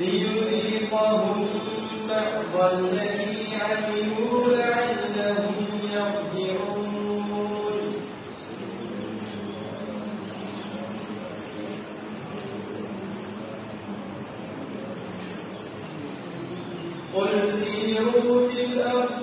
ليذيقهم بعض الذي عملوا لعلهم يرجعون. قل سيروا في الأرض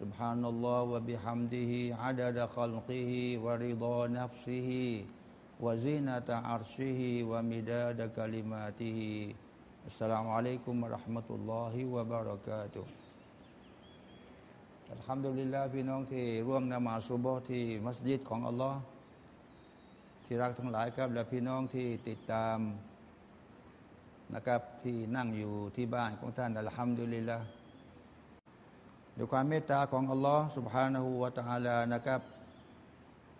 سبحان الله وبحمده عدد خلقه ورضا نفسه وزينة عرشه ومداد كلماته السلام عليكم ورحمة الله وبركاته อัลฮัมดุลิลลาห์พี่น้องที่ร่วมนมาสุบฮ์ที่มัสยิดของอัลลอฮ์ที่รักทั้งหลายครับ และพี่น้องที่ติดตามนะครับ ที่นั่งอยู่ที่บ้านของท่านอัลฮัมดุลิลลาห์ ด้วยความเมตตาของอัลลอฮ์ سبحانه และ تعالى นะครับ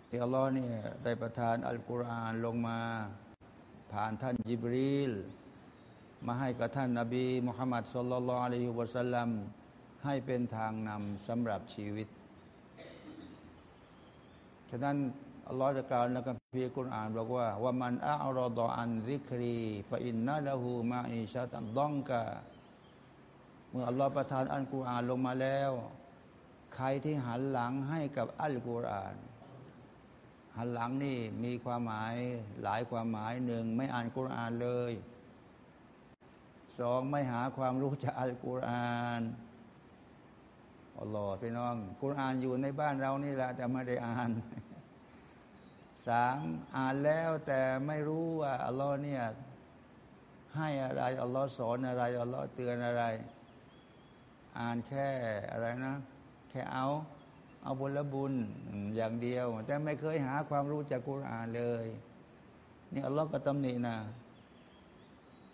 ที่อัลลอฮ์เนี่ยได้ประทานอัลกุรอานลงมาผ่านท่านยิบรีล มาให้กับท่านนาบีมุฮัมมัดสุลลัลอะลัยฮิวะสัลลัมให้เป็นทางนำสำหรับชีวิต ฉะนั้นอัลลอฮฺจะกล่าวในคัมภีร์กุรอานบอกว่าว่ามันอัลรอดอันซิกรีฟะอินนาละหูมาอิชาตันดองกะเ มื่ออัลลอฮฺประทานอัลกุรอานลงมาแล้ว ใครที่หันหลังให้กับอัลกุรอาน หันหลังนี่มีความหมายหลายความหมายหนึ่งไม่อ่านกุรอานเลยสองไม่หาความรู้จากอัลกุรอานอัลลอฮฺพี่น้อง กุรอานอยู่ในบ้านเรานี่แหละแต่ไม่ได้อ่านสามอ่านแล้วแต่ไม่รู้ว่าอัลลอฮ์เนี่ยให้อะไรอัลลอฮ์สอนอะไรอัลลอฮ์เตือนอะไร อ่านแค่อะไรนะ แค่เอา เอาผลบุญอย่างเดียว แต่ไม่เคยหาความรู้จากกุรอานเลย นี่อัลลอฮ์ก็ตำหนินะ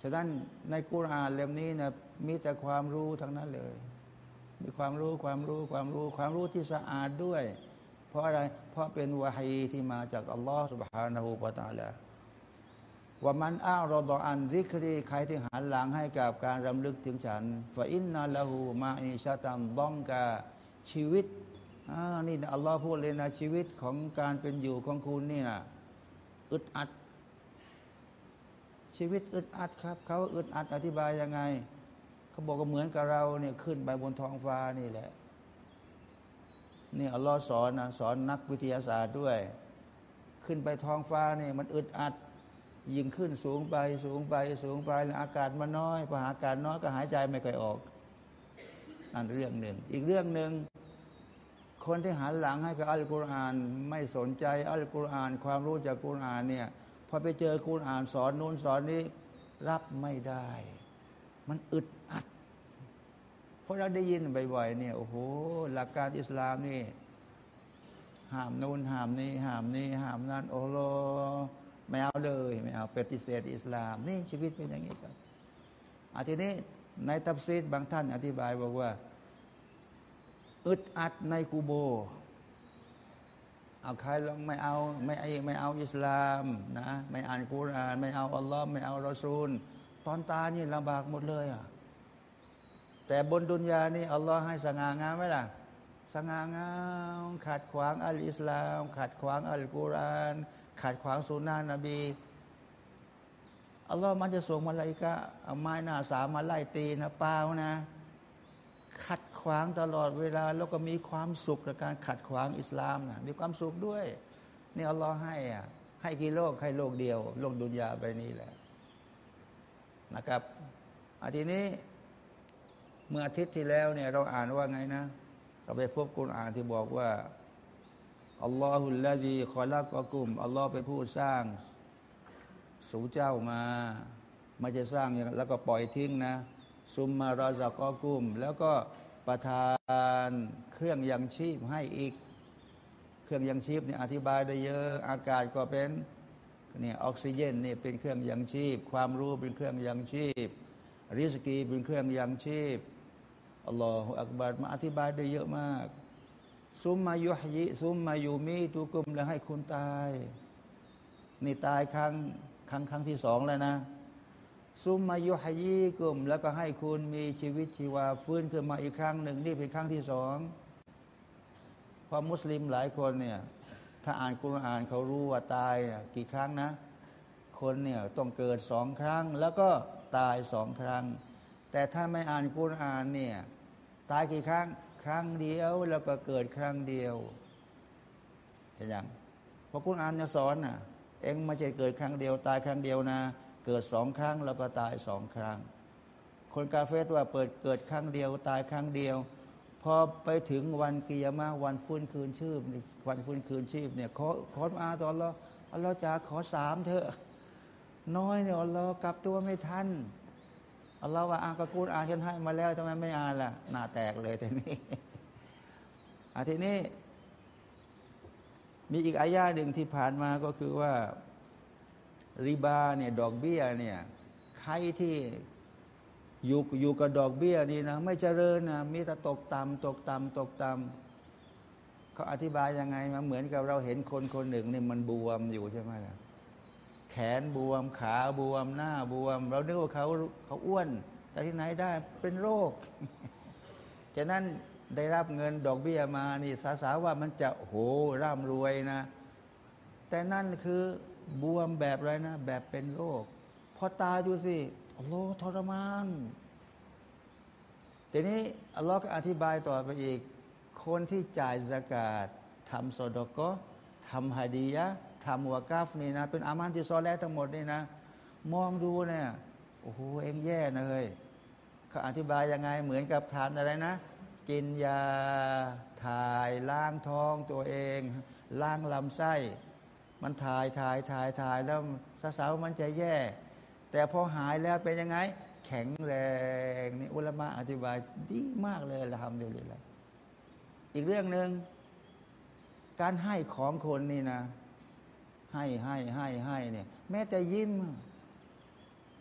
ฉะนั้นในกุรอานเล่มนี้นะมีแต่ความรู้ทั้งนั้นเลย มีความรู้ความรู้ความรู้ ความรู้ที่สะอาดด้วย เพราะอะไร เพราะเป็นวาฮีที่มาจากอัลลอฮ์ سبحانه และ تعالى ว่ามันอ้าวรอดอันริครีใครที่หันหลังให้กับการรำลึกถึงฉันฟาอินนาละหูมาอิชาตันดองกาชีวิตอ่านี่อัลลอฮ์พูดเลยนะชีวิตของการเป็นอยู่ของคุณนี่นะอึดอัด ชีวิตอึดอัดครับเขาอึดอัดอธิบายยังไงเขาบอกว่าเหมือนกับเราเนี่ยขึ้นไปบนท้องฟ้านี่แหละนี่อัลลอฮ์สอนนะสอนนักวิทยาศาสตร์ด้วย ขึ้นไปท้องฟ้านี่มันอึดอัด ยิ่งขึ้นสูงไปสูงไปสูงไปแล้วอากาศมันน้อยพออากาศน้อยก็หายใจไม่ค่อยออกนั่นเรื่องหนึ่ง อีกเรื่องหนึ่งคนที่หันหลังให้กับอัลกุรอานไม่สนใจอัลกุรอาน ความรู้จากกุรอานเนี่ยพอไปเจอกุรอานสอนนู้นสอนนี้ รับไม่ได้ มันอึดอัดเพราะเราได้ยินบ่อยๆเนี่ยโอ้โหหลักการอิสลามนี่ห้ามนู้นห้ามนี้ห้ามนี้ห้ามนั้นโอ้โห ไม่เอาเลยไม่เอาปฏิเสธอิสลาม นี่ชีวิตเป็นอย่างนี้ครับอาทีนี้ในตับซีดบางท่านอธิบายบอกว่า อึดอัดในกูโบ เอาใครลองไม่เอาไม่ไอไม่เอาอิสลามนะไม่อ่านกุรอาน ไม่เอาอัลลอฮ์ไม่เอารอซูล ตอนตานี่ลำบากหมดเลยอะแต่บนดุนยานี่อัลลอฮ์ให้สง่างามไหมล่ะสง่างามขัดขวางอัลอิสลาม ขัดขวางอัลกุรอาน ขัดขวางสุนนะนบีอัลลอฮ์มันจะส่งมาลายกะเอาไม้หน้าสามมาไล่ตีนะเปล่านะ ขัดขวางตลอดเวลา แล้วก็มีความสุขในการขัดขวางอิสลามนะมีความสุขด้วยนี่อัลลอฮ์ให้อะให้กี่โลกให้โลกเดียว โลกดุนยาไปนี้แหละนะครับอาทีนี้เมื่ออาทิตย์ที่แล้วเนี่ยเราอ่านว่าไงนะ เราไปพบกุณอ่านที่บอกว่า อัลลอฮุลลาดีคอลักกุมอัลลอฮ์เป็นผู้สร้าง สู่เจ้ามา ไม่จะสร้างแล้วก็ปล่อยทิ้งนะ ซุมมารอซากกุม แล้วก็ประทานเครื่องยังชีพให้อีก เครื่องยังชีพเนี่ยอธิบายได้เยอะอากาศก็เป็นเนี่ยออกซิเจนนี่เป็นเครื่องยังชีพ ความรู้เป็นเครื่องยังชีพ ริสกีเป็นเครื่องยังชีพอัลลอฮฺอักบารมาอธิบายได้เยอะมาก ซุมมายุฮยิซุมมายูมีตุกุมแล้วให้คุณตาย นี่ตายครั้งครั้งครั้งที่สองแล้วนะ ซุมมายุฮยิกุม แล้วก็ให้คุณมีชีวิตชีวาฟื้นขึ้นมาอีกครั้งหนึ่งนี่เป็นครั้งที่สองพราะมุสลิมหลายคนเนี่ย ถ้าอ่านกุรอานเขารู้ว่าตายกี่ครั้งนะ คนเนี่ยต้องเกิดสองครั้ง แล้วก็ตายสองครั้ง แต่ถ้าไม่อ่านกุรอานเนี่ย ตายกี่ครั้ง ครั้งเดียว แล้วก็เกิดครั้งเดียวเห็นยังพอคุณอ่านจะสอนน่ะเองไม่ใช่เกิดครั้งเดียวตายครั้งเดียวนะ เกิดสองครั้งแล้วก็ตายสองครั้ง คนกาเฟ่ตัวเปิดเกิดครั้งเดียว ตายครั้งเดียว พอไปถึงวันกิยามะวันฟื้นคืนชีพวันฟื้นคืนชีพเนี่ยขอขออาตอนเราอัลลอฮ์จะขอสามเถอะ น้อยเนี่ยอัลลอฮ์กลับตัวไม่ทัน อัลลอฮ์ว่าอ่านกระกูลอ่านฉันให้มาแล้วทำไมไม่อ่านล่ะหน้าแตกเลยทีนี้อาทีนี้ มีอีกอายาหนึ่งที่ผ่านมาก็คือว่าริบาเนี่ยดอกเบี้ยเนี่ยใครที่อยู่อยู่กับดอกเบี้ยนี่นะไม่เจริญนะมีแต่ตกต่ำตกต่ำตกต่ำเขาอธิบายยังไงมาเหมือนกับเราเห็นคนคนหนึ่งเนี่ยมันบวมอยู่ใช่ไหมล่ะ แขนบวมขาบวม หน้าบวม เราเนึกว่าเขาเขาอ้วน แต่ที่ไหนได้เป็นโรคฉะนั้นได้รับเงินดอกเบี้ยมานี่สาสาว่ามันจะโหร่ำรวยนะ แต่นั่นคือบวมแบบไรนะ แบบเป็นโรคพอตาดูสิโลทรมานทีนี้อัลลอฮ์ก็อธิบายต่อไปอีก คนที่จ่ายสกาดทำโซดก็ทำฮาดียะ ทำหัวกาฟนี่นะ เป็นอามันที่ซอแล้ทั้งหมดนี่นะ มองดูเนี่ยโอ้โหเองแย่นะเลยเขาอธิบายยังไงเหมือนกับทานอะไรนะ กินยาถ่ายล้างท้องตัวเอง ล้างลำไส้ มันถ่ายถ่ายถ่ายถ่ายแล้วสาวๆมันจะแย่ แต่พอหายแล้วเป็นยังไง แข็งแรงนี่อุลมะอธิบายดีมากเลยละทำดีเลยละอีกเรื่องหนึ่งการให้ของคนนี่นะ ให้ให้ให้ให้เนี่ย แม้แต่ยิ้ม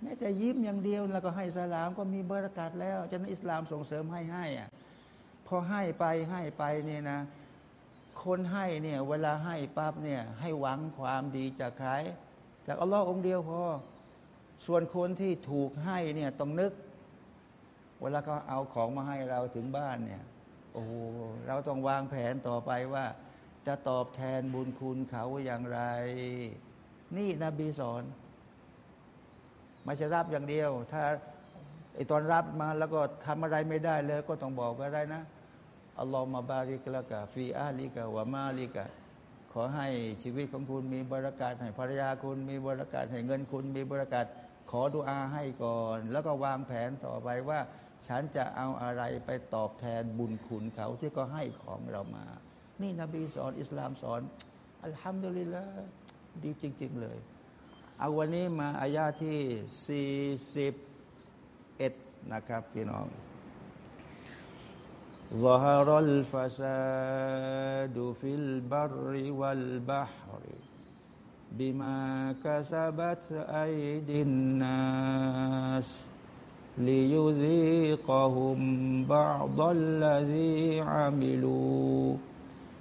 แม้แต่ยิ้มอย่างเดียวแล้วก็ให้สลามก็มีบรากัดแล้วจะนั้นอิสลามส่งเสริมให้ให้อะพอให้ไปให้ไปเนี่ยนะ คนให้เนี่ย เวลาให้ปั๊บเนี่ย ให้หวังความดีจากใครจากอัลลอฮ์องเดียวพอส่วนคนที่ถูกให้เนี่ยต้องนึก เวลาเขาเอาของมาให้เราถึงบ้านเนี่ยโอ้เราต้องวางแผนต่อไปว่า จะตอบแทนบุญคุณเขาอย่างไร นี่นบีสอน ไม่ใช่รับอย่างเดียว ถ้าไอตอนรับมาแล้วก็ทำอะไรไม่ได้เลย ก็ต้องบอกอะไรนะอัลลอฮฺมาบาริกละกะฟีอาลิกะวะมาลิกะขอให้ชีวิตของคุณมีบรากัดให้ภรรยาคุณมีบรากัดให้เงินคุณมีบรากัดขอดุอาให้ก่อน แล้วก็วางแผนต่อไปว่า ฉันจะเอาอะไรไปตอบแทนบุญคุณเขาที่ก็ให้ของเรามา นี่นบีสอน อิสลามสอน อัลฮัมดุลิลละดีจริง ๆ เลย เอาวันนี้มาอายาที่41นะครับพี่น้อง ظهر الفساد في البر والبحر بما كسبت أيدي الناس ليذيقهم بعض الذي عملوا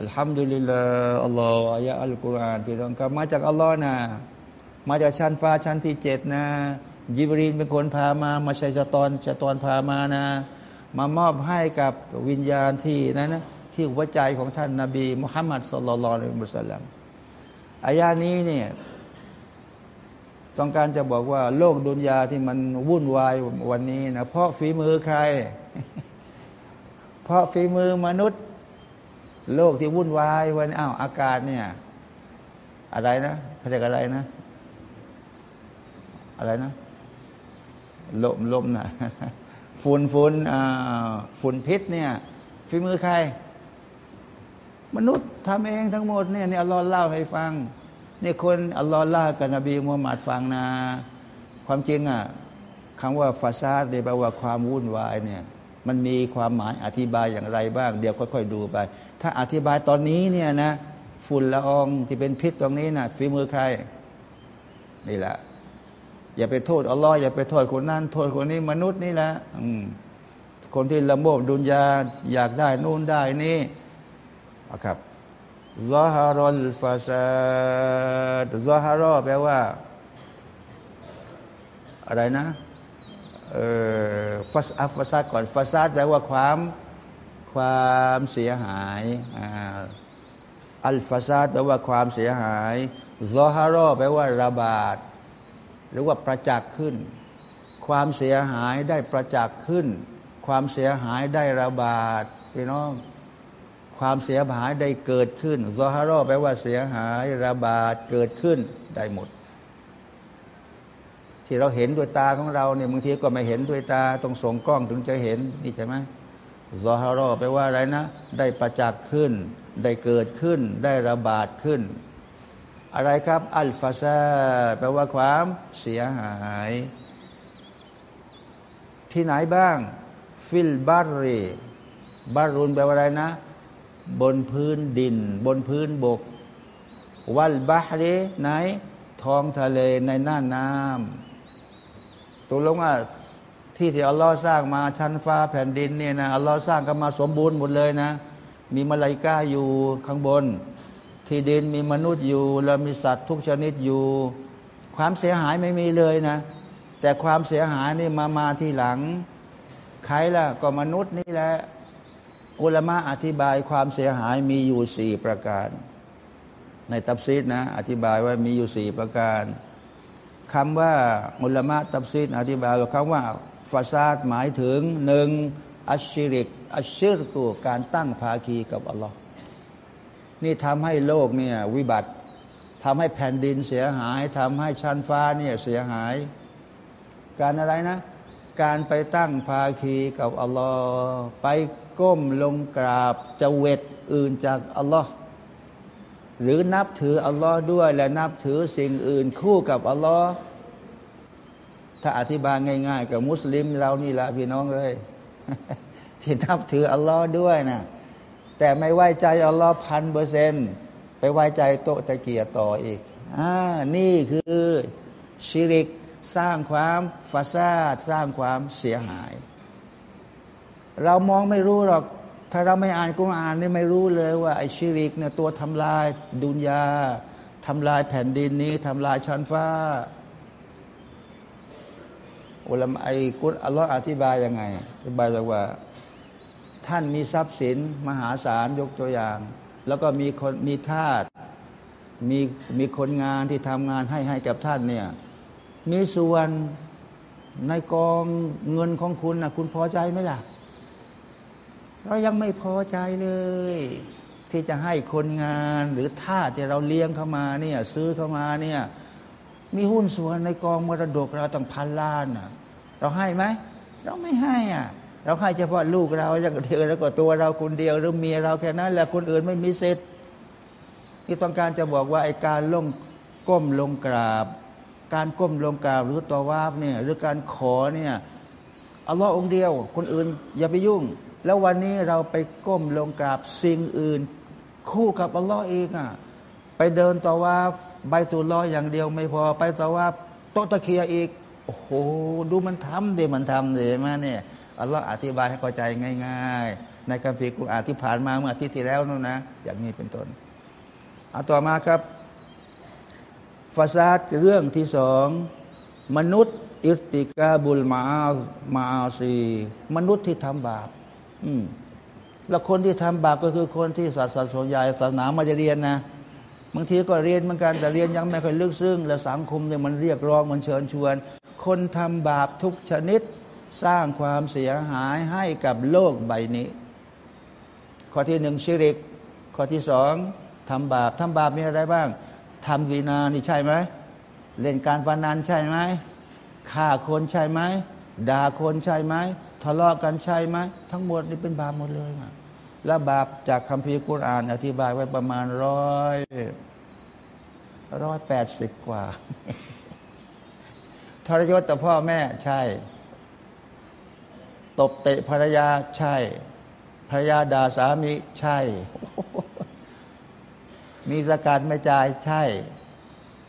อัลฮัมดุลิลลาอัลลอฮฺอายะอัลกุรอานพี่น้องครับมาจากอัลลอฮ์นะมาจากชั้นฟ้าชั้นที่เจ็ดนะยิบรีนเป็นคนพามา มาชัยชะตอนชะตอนพามานะ มามอบให้กับวิญญาณที่นั้นนะที่หัวใจของท่านนาบีมุฮัมมัดสุลลัลลอฮฺมุสลิมอายานี้เนี่ยต้องการจะบอกว่าโลกดุนยาที่มันวุ่นวายวันนี้นะเพราะฝีมือใคร เพราะฝีมือมนุษย์ โลกที่วุ่นวายวันอ้าวอากาศเนี่ย อะไรนะเขาจะอะไรนะ อะไรนะลมลมนะฝุ่นฝุ่นฝุ่นพิษเนี่ยฝีมือใคร มนุษย์ทำเองทั้งหมดเนี่ยนี่อัลลอฮ์เล่าให้ฟังนี่คนอัลลอฮ์เล่ากับนบีมุฮัมมัดฟังนะ ความจริงอะคำว่าฟาซาดเรียกว่าความวุ่นวายเนี่ย มันมีความหมายอธิบายอย่างไรบ้าง เดี๋ยวค่อยๆดูไป ถ้าอธิบายตอนนี้เนี่ยนะ ฝุ่นละอองที่เป็นพิษตรงนี้นะฝีมือใคร นี่แหละ อย่าไปโทษอัลลอฮ์อย่าไปโทษคนนั้น โทษคนนี้มนุษย์นี่แหละอืมคนที่ละโมบดุนยาอยากได้นู่นได้นี่ครับซาฮารอลฟาซาดซาฮารอแปลว่า อะไรนะ เออฟาสอัฟาซาก่อนฟาซาดแปลว่าความ ความเสียหายอัลฟาซาดแปลว่าความเสียหายซาฮารอแปลว่าระบาด หรือว่าประจักษ์ขึ้น ความเสียหายได้ประจักษ์ขึ้น ความเสียหายได้ระบาดพี่น้อง ความเสียหายได้เกิดขึ้นซอฮารอแปลว่าเสียหายระบาดเกิดขึ้นได้หมด ที่เราเห็นด้วยตาของเราเนี่ยบางทีก็ไม่เห็นด้วยตาต้องส่งกล้องถึงจะเห็นนี่ใช่ไหม ซอฮารอแปลว่าอะไรนะ ได้ประจักษ์ขึ้น ได้เกิดขึ้น ได้ระบาดขึ้น อะไรครับ อัลฟาซาแปลว่าความเสียหาย ที่ไหนบ้าง ฟิลบารีบารุนแปลว่าอะไรนะ บนพื้นดิน บนพื้นบก วัลบาฮเรไหนท้องทะเลในน่านน้ำตกลงว่า ที่ที่อัลลอฮ์สร้างมาชั้นฟ้าแผ่นดินเนี่ยนะอัลลอฮ์สร้างกันมาสมบูรณ์หมดเลยนะ มีมาลายกาอยู่ข้างบน ที่ดินมีมนุษย์อยู่ แล้วมีสัตว์ทุกชนิดอยู่ ความเสียหายไม่มีเลยนะ แต่ความเสียหายนี่มามาที่หลัง ใครล่ะก็มนุษย์นี่แหละอุลมะอธิบายความเสียหายมีอยู่สี่ประการ ในตับซีดนะ อธิบายว่ามีอยู่สี่ประการคำว่าอุลามะตับซีดอธิบายว่าคำว่า ฟาซาดหมายถึงหนึ่งอัชชิริก อัชชิรกูการตั้งภาคีกับอัลลอฮ์นี่ทำให้โลกเนี่ยวิบัติทำให้แผ่นดินเสียหายทำให้ชั้นฟ้าเนี่ยเสียหาย การอะไรนะ การไปตั้งภาคีกับอัลลอฮ์ไปก้มลงกราบจะเวทอื่นจากอัลลอฮ์หรือนับถืออัลลอฮ์ด้วยและนับถือสิ่งอื่นคู่กับอัลลอฮ์ ถ้าอธิบายง่าย ๆ กับมุสลิมเรานี่แหละพี่น้องเลยที่นับถืออัลลอฮ์ด้วยนะแต่ไม่ไว้ใจอัลลอฮ์พันเปอร์เซนไปไว้ใจโตตะเกียต่ออีกอ่านี่คือชิริกสร้างความฟาซาดสร้างความเสียหาย เรามองไม่รู้หรอก ถ้าเราไม่อ่านกุรอานนี่ไม่รู้เลยว่าไอ้ชิริกเนี่ยตัวทำลายดุนยาทำลายแผ่นดินนี้ทำลายชั้นฟ้า อุลามไอ้กุรอัลลอฮ์อธิบายยังไง อธิบายว่า ท่านมีทรัพย์สินมหาศาลยกตัวอย่าง แล้วก็มีคนมีทาสมีมีคนงานที่ทำงานให้ให้กับท่านเนี่ย มีส่วนในกองเงินของคุณนะคุณพอใจไหมล่ะเรายังไม่พอใจเลย ที่จะให้คนงานหรือทาสที่เราเลี้ยงเข้ามาเนี่ย ซื้อเข้ามาเนี่ย มีหุ้นส่วนในกองมรดกเราตั้งพันล้านอะ เราให้ไหมเราไม่ให้อะ เราให้เฉพาะลูกเราอย่างเดียวแล้วก็ตัวเราคนเดียวหรือเมียเราแค่นั้นแหละคนอื่นไม่มีสิทธิ์ที่ต้องการจะบอกว่าไอ้การลงก้มลงกราบ การก้มลงกราบหรือตัววาบเนี่ยหรือการขอเนี่ยอัลลอฮ์องเดียว คนอื่นอย่าไปยุ่ง แล้ววันนี้เราไปก้มลงกราบสิ่งอื่น คู่กับอัลลอฮ์เองอะไปเดินต่อว่าใบตุลอยอย่างเดียวไม่พอ ไปต่อว่าโตตะเคียอีก อ้โหดูมันทำเดี๋ยมันทำเดี๋ยมาเนี่ยอัลลอฮ์อธิบายให้เข้าใจง่าย ๆ ในคัมภีร์กุรอานที่ผ่านมาเมื่ออาทิตย์ที่แล้วนู่นนะอย่างนี้เป็นต้นเอาต่อมาครับฟาซาดเรื่องที่สองมนุษย์ อิสติกาบุลมามาซีมนุษย์ที่ทำบาปอืมแล้วคนที่ทำบาปก็คือคนที่ศาสนาส่วนใหญ่ศาสนามาจะเรียนนะบางทีก็เรียนเหมือนกันแต่เรียนยังไม่ค่อยลึกซึ้งและสังคมเนี่ยมันเรียกร้องมันเชิญชวน คนทำบาปทุกชนิดสร้างความเสียหายให้กับโลกใบนี้ ข้อที่หนึ่งชิริก ข้อที่สองทำบาปทำบาปมีอะไรบ้างทำวีนานี่ใช่ไหมเล่นการพนันใช่ไหมฆ่าคนใช่ไหมด่าคนใช่ไหมทะเลาะกันใช่ไหมทั้งหมดนี่เป็นบาปหมดเลยอะและบาปจากคัมภีร์กุรอาน อธิบายไว้ประมาณร้อยร้อยแปดสิบกว่า ทรยศต่อพ่อแม่ใช่ ตบเตะภรรยาใช่ ภรรยาด่าสามีใช่ มีสกัดไม่จ่ายใช่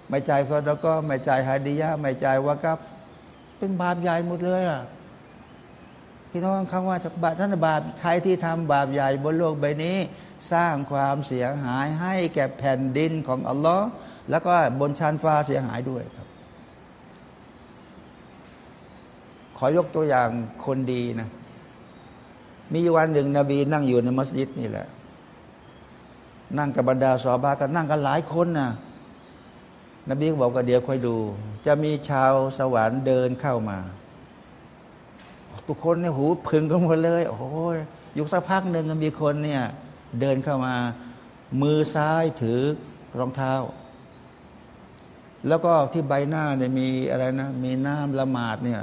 ไม่จ่ายซอดก็ไม่จ่ายฮาดียะไม่จ่ายวากับ เป็นบาปใหญ่หมดเลยอะพี่น้องคำว่าบาปท่านบาปใครที่ทำบาปใหญ่บนโลกใบนี้ สร้างความเสียหายให้แก่แผ่นดินของอัลลอฮ์แล้วก็บนชั้นฟ้าเสียหายด้วยครับ ขอยกตัวอย่างคนดีนะ มีวันหนึ่งนบีนั่งอยู่ในมัสยิดนี่แหละ นั่งกับบรรดาสอบากันนั่งกันหลายคนนะนบีบอกว่าเดี๋ยวค่อยดู จะมีชาวสวรรค์เดินเข้ามา ทุกคนเนี่ยหูพึงกันหมดเลย โอ้โหอยู่สักพักหนึ่งมีคนเนี่ย เดินเข้ามา มือซ้ายถือรองเท้า แล้วก็ที่ใบหน้าเนี่ยมีอะไรนะ มีน้ำละหมาดเนี่ย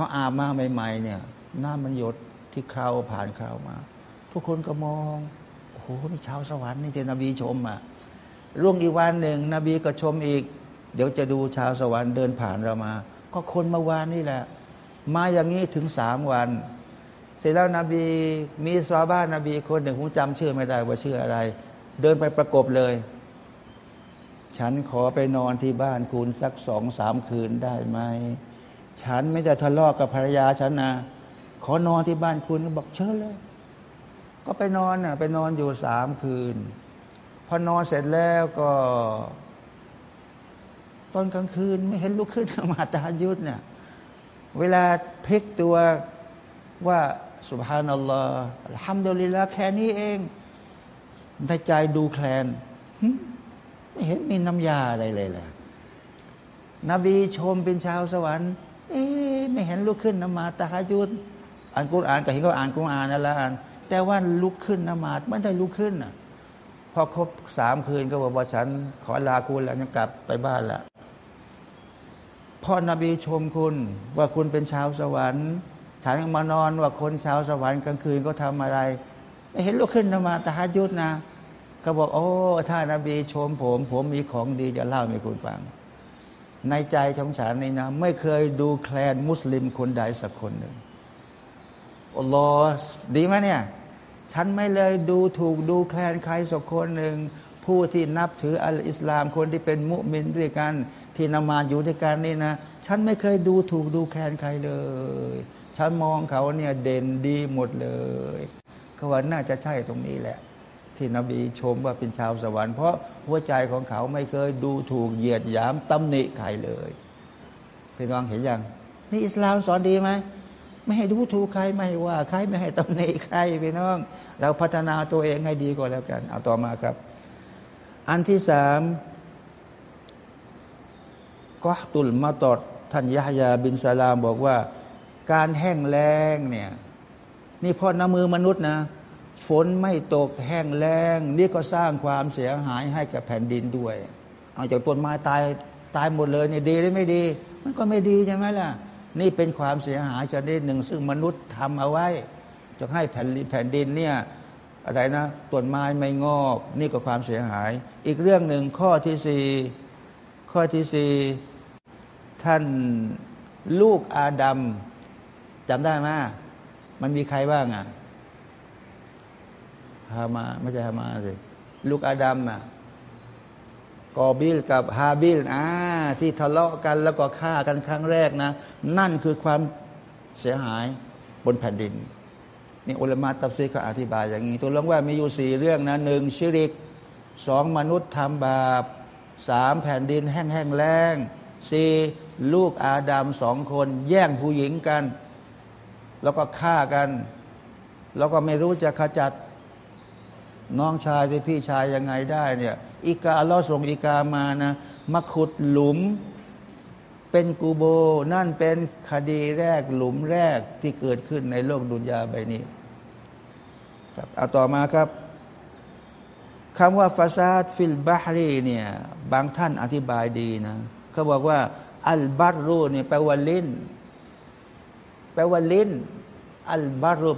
เขาอาบมาใหม่ๆ เนี่ยน้ำมันหยดที่คราวผ่านคราวมา ทุกคนก็มองโอ้โหนี่ชาวสวรรค์นี่เจนบีชมอะร่วงอีกวันหนึ่งนบีก็ชมอีก เดี๋ยวจะดูชาวสวรรค์เดินผ่านเรามา ก็คนเมื่อวานนี่แหละ มาอย่างนี้ถึงสามวัน เสร็จแล้วนบีมีซาบ้านนบีคนหนึ่งผมจำชื่อไม่ได้ว่าชื่ออะไร เดินไปประกบเลย ฉันขอไปนอนที่บ้านคุณสักสองสามคืนได้ไหม ฉันไม่จะทะเลาะกกับภรรยาฉันนะขอนอนที่บ้านคุณบอกเชิญเลย ก็ไปนอนน่ะ ไปนอนอยู่สามคืน พอนอนเสร็จแล้วก็ ตอนกลางคืนไม่เห็นลุกขึ้นมาตายุทธเนี่ยเวลาพลิกตัวว่าสุบฮานัลลอฮ์ทำดุลิละแค่นี้เองในใจดูแคลนไม่เห็นมีน้ำยาอะไรเลยแหละนบีชมเป็นชาวสวรรค์ เอ๊ไม่เห็นลุกขึ้นนมาตะฮายุดอ่านกุรอานก็เห็นเขาอ่านกุรอานนั่นแหละอ่านแต่ว่าลุกขึ้นนมาดไม่ได้ลุกขึ้นอะพอครบสามคืนก็บอกว่าฉัน ขอลาคุณแล้วจะกลับไปบ้านละพ่อนบีชมคุณว่าคุณเป็นชาวสวรรค์ฉันมานอนว่าคนชาวสวรรค์กลางคืนก็ทำอะไร ไม่เห็นลุกขึ้นนมาตะฮายุดนะ ก็บอก โอ้ ถ้านาบีชมผม ผมมีของดีจะเล่าให้คุณฟัง ในใจของฉันนี่นะ ไม่เคยดูแคลนมุสลิมคนใดสักคนหนึ่งอัลลอฮ์ดีไหมเนี่ย ฉันไม่เลยดูถูกดูแคลนใครสักคนหนึ่งผู้ที่นับถืออัลอิสลามคนที่เป็นมุมินด้วยกัน ที่นมาอยู่ด้วยกันนี่นะ ฉันไม่เคยดูถูกดูแคลนใครเลย ฉันมองเขาเนี่ยเด่นดีหมดเลยเขาว่าน่าจะใช่ตรงนี้แหละ ที่นบีชมว่าเป็นชาวสวรรค์เพราะหัวใจของเขาไม่เคยดูถูกเหยียดหยามตำหนิใครเลยพี่น้องเห็นยังนี่อิสลามสอนดีไหมไม่ให้ดูถูกใครไม่ว่าใครไม่ให้ตำหนิใครพี่น้อง เราพัฒนาตัวเองให้ดีก่อนแล้วกัน เอาต่อมาครับ อันที่สามก็ตุลมาตอดท่านยะฮยาบินซาลามบอกว่า การแห้งแล้งเนี่ย นี่พ่อน้ำมือมนุษย์นะ ฝนไม่ตกแห้งแล้ง นี่ก็สร้างความเสียหายให้กับแผ่นดินด้วย เอาจากต้นไม้ตายตายหมดเลยเนี่ยดีหรือไม่ดี มันก็ไม่ดีใช่ไหมล่ะ นี่เป็นความเสียหายชนิดหนึ่ง ซึ่งมนุษย์ทำเอาไว้จะให้แผ่นดินแผ่นดินเนี่ยอะไรนะต้นไม้ไม่งอก นี่ก็ความเสียหาย อีกเรื่องหนึ่งข้อที่สี่ข้อที่สี่ท่านลูกอาดัมจำได้ไหมมันมีใครบ้างอะ ฮามาไม่ใช่ฮามาสิลูกอาดัมอะกอบิลกับฮาบิลอ่าที่ทะเลาะกันแล้วก็ฆ่ากันครั้งแรกนะ นั่นคือความเสียหายบนแผ่นดิน นี่อุลามะตัฟซีเขาอธิบายอย่างนี้ ตัวลงว่ามีอยู่สี่เรื่องนะหนึ่งชิริกสองมนุษย์ทำบาปสามแผ่นดินแห้งแห้งแล้งสี่ลูกอาดัมสองคน แย่งผู้หญิงกัน แล้วก็ฆ่ากัน แล้วก็ไม่รู้จะขจัด น้องชายหรือพี่ชายยังไงได้เนี่ยอีกาอัลลอฮ์ส่งอีกามานะมาขุดหลุม เป็นกูโบ นั่นเป็นคดีแรกหลุมแรกที่เกิดขึ้นในโลกดุนยาใบนี้ครับเอาต่อมาครับคำว่าฟาซาดฟิลบาฮรีเนี่ยบางท่านอธิบายดีนะเขาบอกว่า อัลบารูเนี่ยแปลว่าลิ้น แปลว่าลิ้น อัลบารู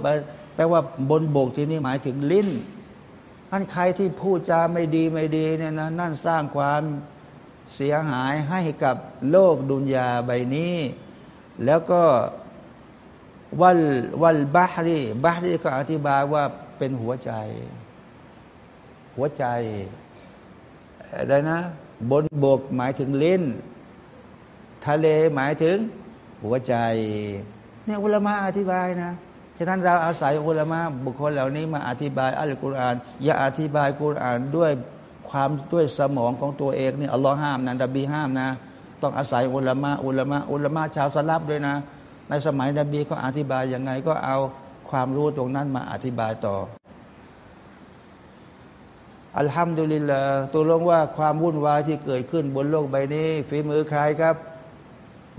แปลว่าบนโบกที่นี่หมายถึงลิ้น ท่านใครที่พูดจาไม่ดีไม่ดีเนี่ยนะนั่นสร้างความเสียหายให้กับโลกดุนยาใบนี้ แล้วก็วัลวัลบาฮรีบาฮรีก็อธิบายว่าเป็นหัวใจ หัวใจอะไรนะ บนบกหมายถึงลิ้น ทะเลหมายถึงหัวใจ เนี่ยอุลมะอธิบายนะ ฉะนั้นเราอาศัยอุลามะบุคคลเหล่านี้มาอธิบายอัลกุรอาน อย่าอธิบายกุรอานด้วยความด้วยสมองของตัวเองนี่อัลลอฮ์ห้ามนะนบีห้ามนะ ต้องอาศัยอุลามะอุลามะอุลามะชาวสลับด้วยนะ ในสมัยนบีเขาอธิบายยังไงก็เอาความรู้ตรงนั้นมาอธิบายต่อ อัลฮัมดุลิลละตัวลงว่าความวุ่นวายที่เกิดขึ้นบนโลกใบนี้ฝีมือใครครับ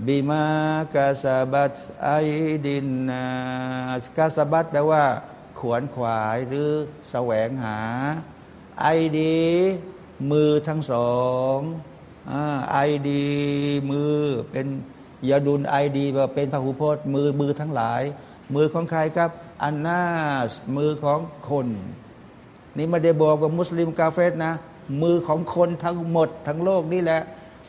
บิมากาซาบัตไอดินนากาซาบัตแปลว่า ขวนขวายหรือแสวงหา ไอดี มือทั้งสองไอดี มือเป็นยาดุลไอดีเป็นพระหุพจน์ มือมือทั้งหลาย มือของใครครับ อันนาสมือของคน นี่ไม่ได้บอกว่ามุสลิมกาเฟสนะ มือของคนทั้งหมดทั้งโลกนี่แหละ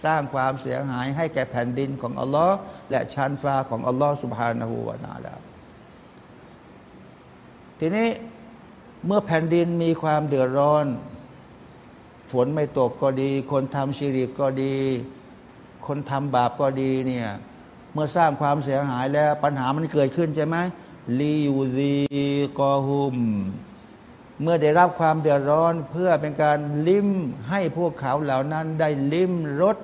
สร้างความเสียหายให้แก่แผ่นดินของอัลลอฮ์และชั้นฟ้าของอัลลอฮ์สุบฮานาหูวานาลาทีนี้เมื่อแผ่นดินมีความเดือดร้อน ฝนไม่ตกก็ดี คนทำชีริกก็ดี คนทำบาปก็ดีเนี่ยเมื่อสร้างความเสียหายแล้วปัญหามันเกิดขึ้นใช่ไหมลียูซีกอฮุม เมื่อได้รับความเดือดร้อนเพื่อเป็นการลิ้มให้พวกเขาเหล่านั้นได้ลิ้มรส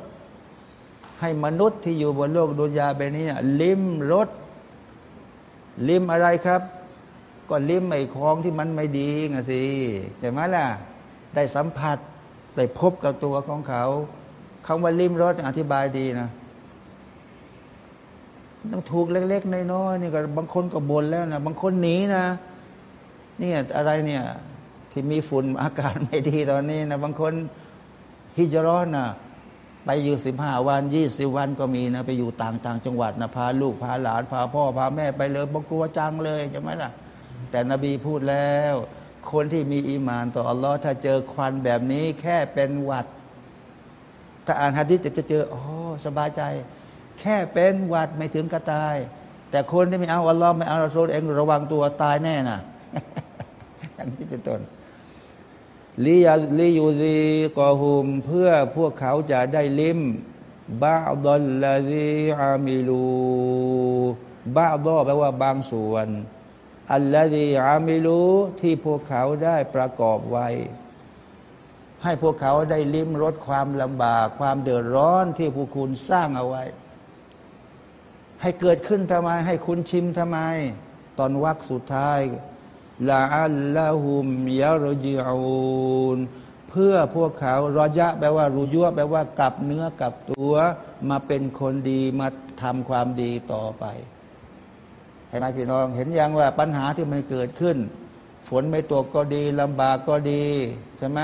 ให้มนุษย์ที่อยู่บนโลกดุนยาไปนี้ลิ้มรสลิ้มอะไรครับ ก็ลิ้มไอ้ของที่มันไม่ดีไงสิใช่ไหมล่ะ ได้สัมผัสได้พบกับตัวของเขาคำว่าลิ้มรสอธิบายดีนะต้องถูกเล็ก ๆ น้อยๆนี่ก็บางคนก็บ่นแล้วนะบางคนหนีนะ เนี่ยอะไรเนี่ยที่มีฝุ่นอากาศไม่ดีตอนนี้นะบางคนฮิจรอนนะไปอยู่สิบห้าวันยี่สิบวันก็มีนะ ไปอยู่ต่างต่างจังหวัดนะพาลูกพาหลานพาพ่อพาแม่ไปเลยบางกลัวจังเลยใช่ไหมล่ะ แต่นบีพูดแล้ว คนที่มีอีมานต่ออัลลอฮ์ถ้าเจอควันแบบนี้แค่เป็นหวัด ถ้าอ่านฮะดิษจะเจออ๋อสบายใจ แค่เป็นหวัดไม่ถึงกระตาย แต่คนที่ไม่เอาอัลลอฮ์ไม่เอาเราโซลเองระวังตัวตายแน่น่ะ อย่างนี้เป็นต้นลิยาลิยูซีกอฮุมเพื่อพวกเขาจะได้ลิมบาดอลลาซีอามิลูบาดอแปลว่าบางส่วน อัลลาซีอามิลูที่พวกเขาได้ประกอบไว้ ให้พวกเขาได้ลิ้มรสความลำบาก ความเดือดร้อนที่พวกคุณสร้างเอาไว้ ให้เกิดขึ้นทำไม ให้คุณชิมทำไม ตอนวักสุดท้าย ละอัลละหุมยารจิอูนเพื่อพวกเขารอยะแปลว่ารูยั่วแปลว่ากลับเนื้อกลับตัวมาเป็นคนดีมาทำความดีต่อไปเห็นไหมพี่น้อง เห็นยังว่าปัญหาที่มันเกิดขึ้น ฝนไม่ตกก็ดีลำบากก็ดีใช่ไหม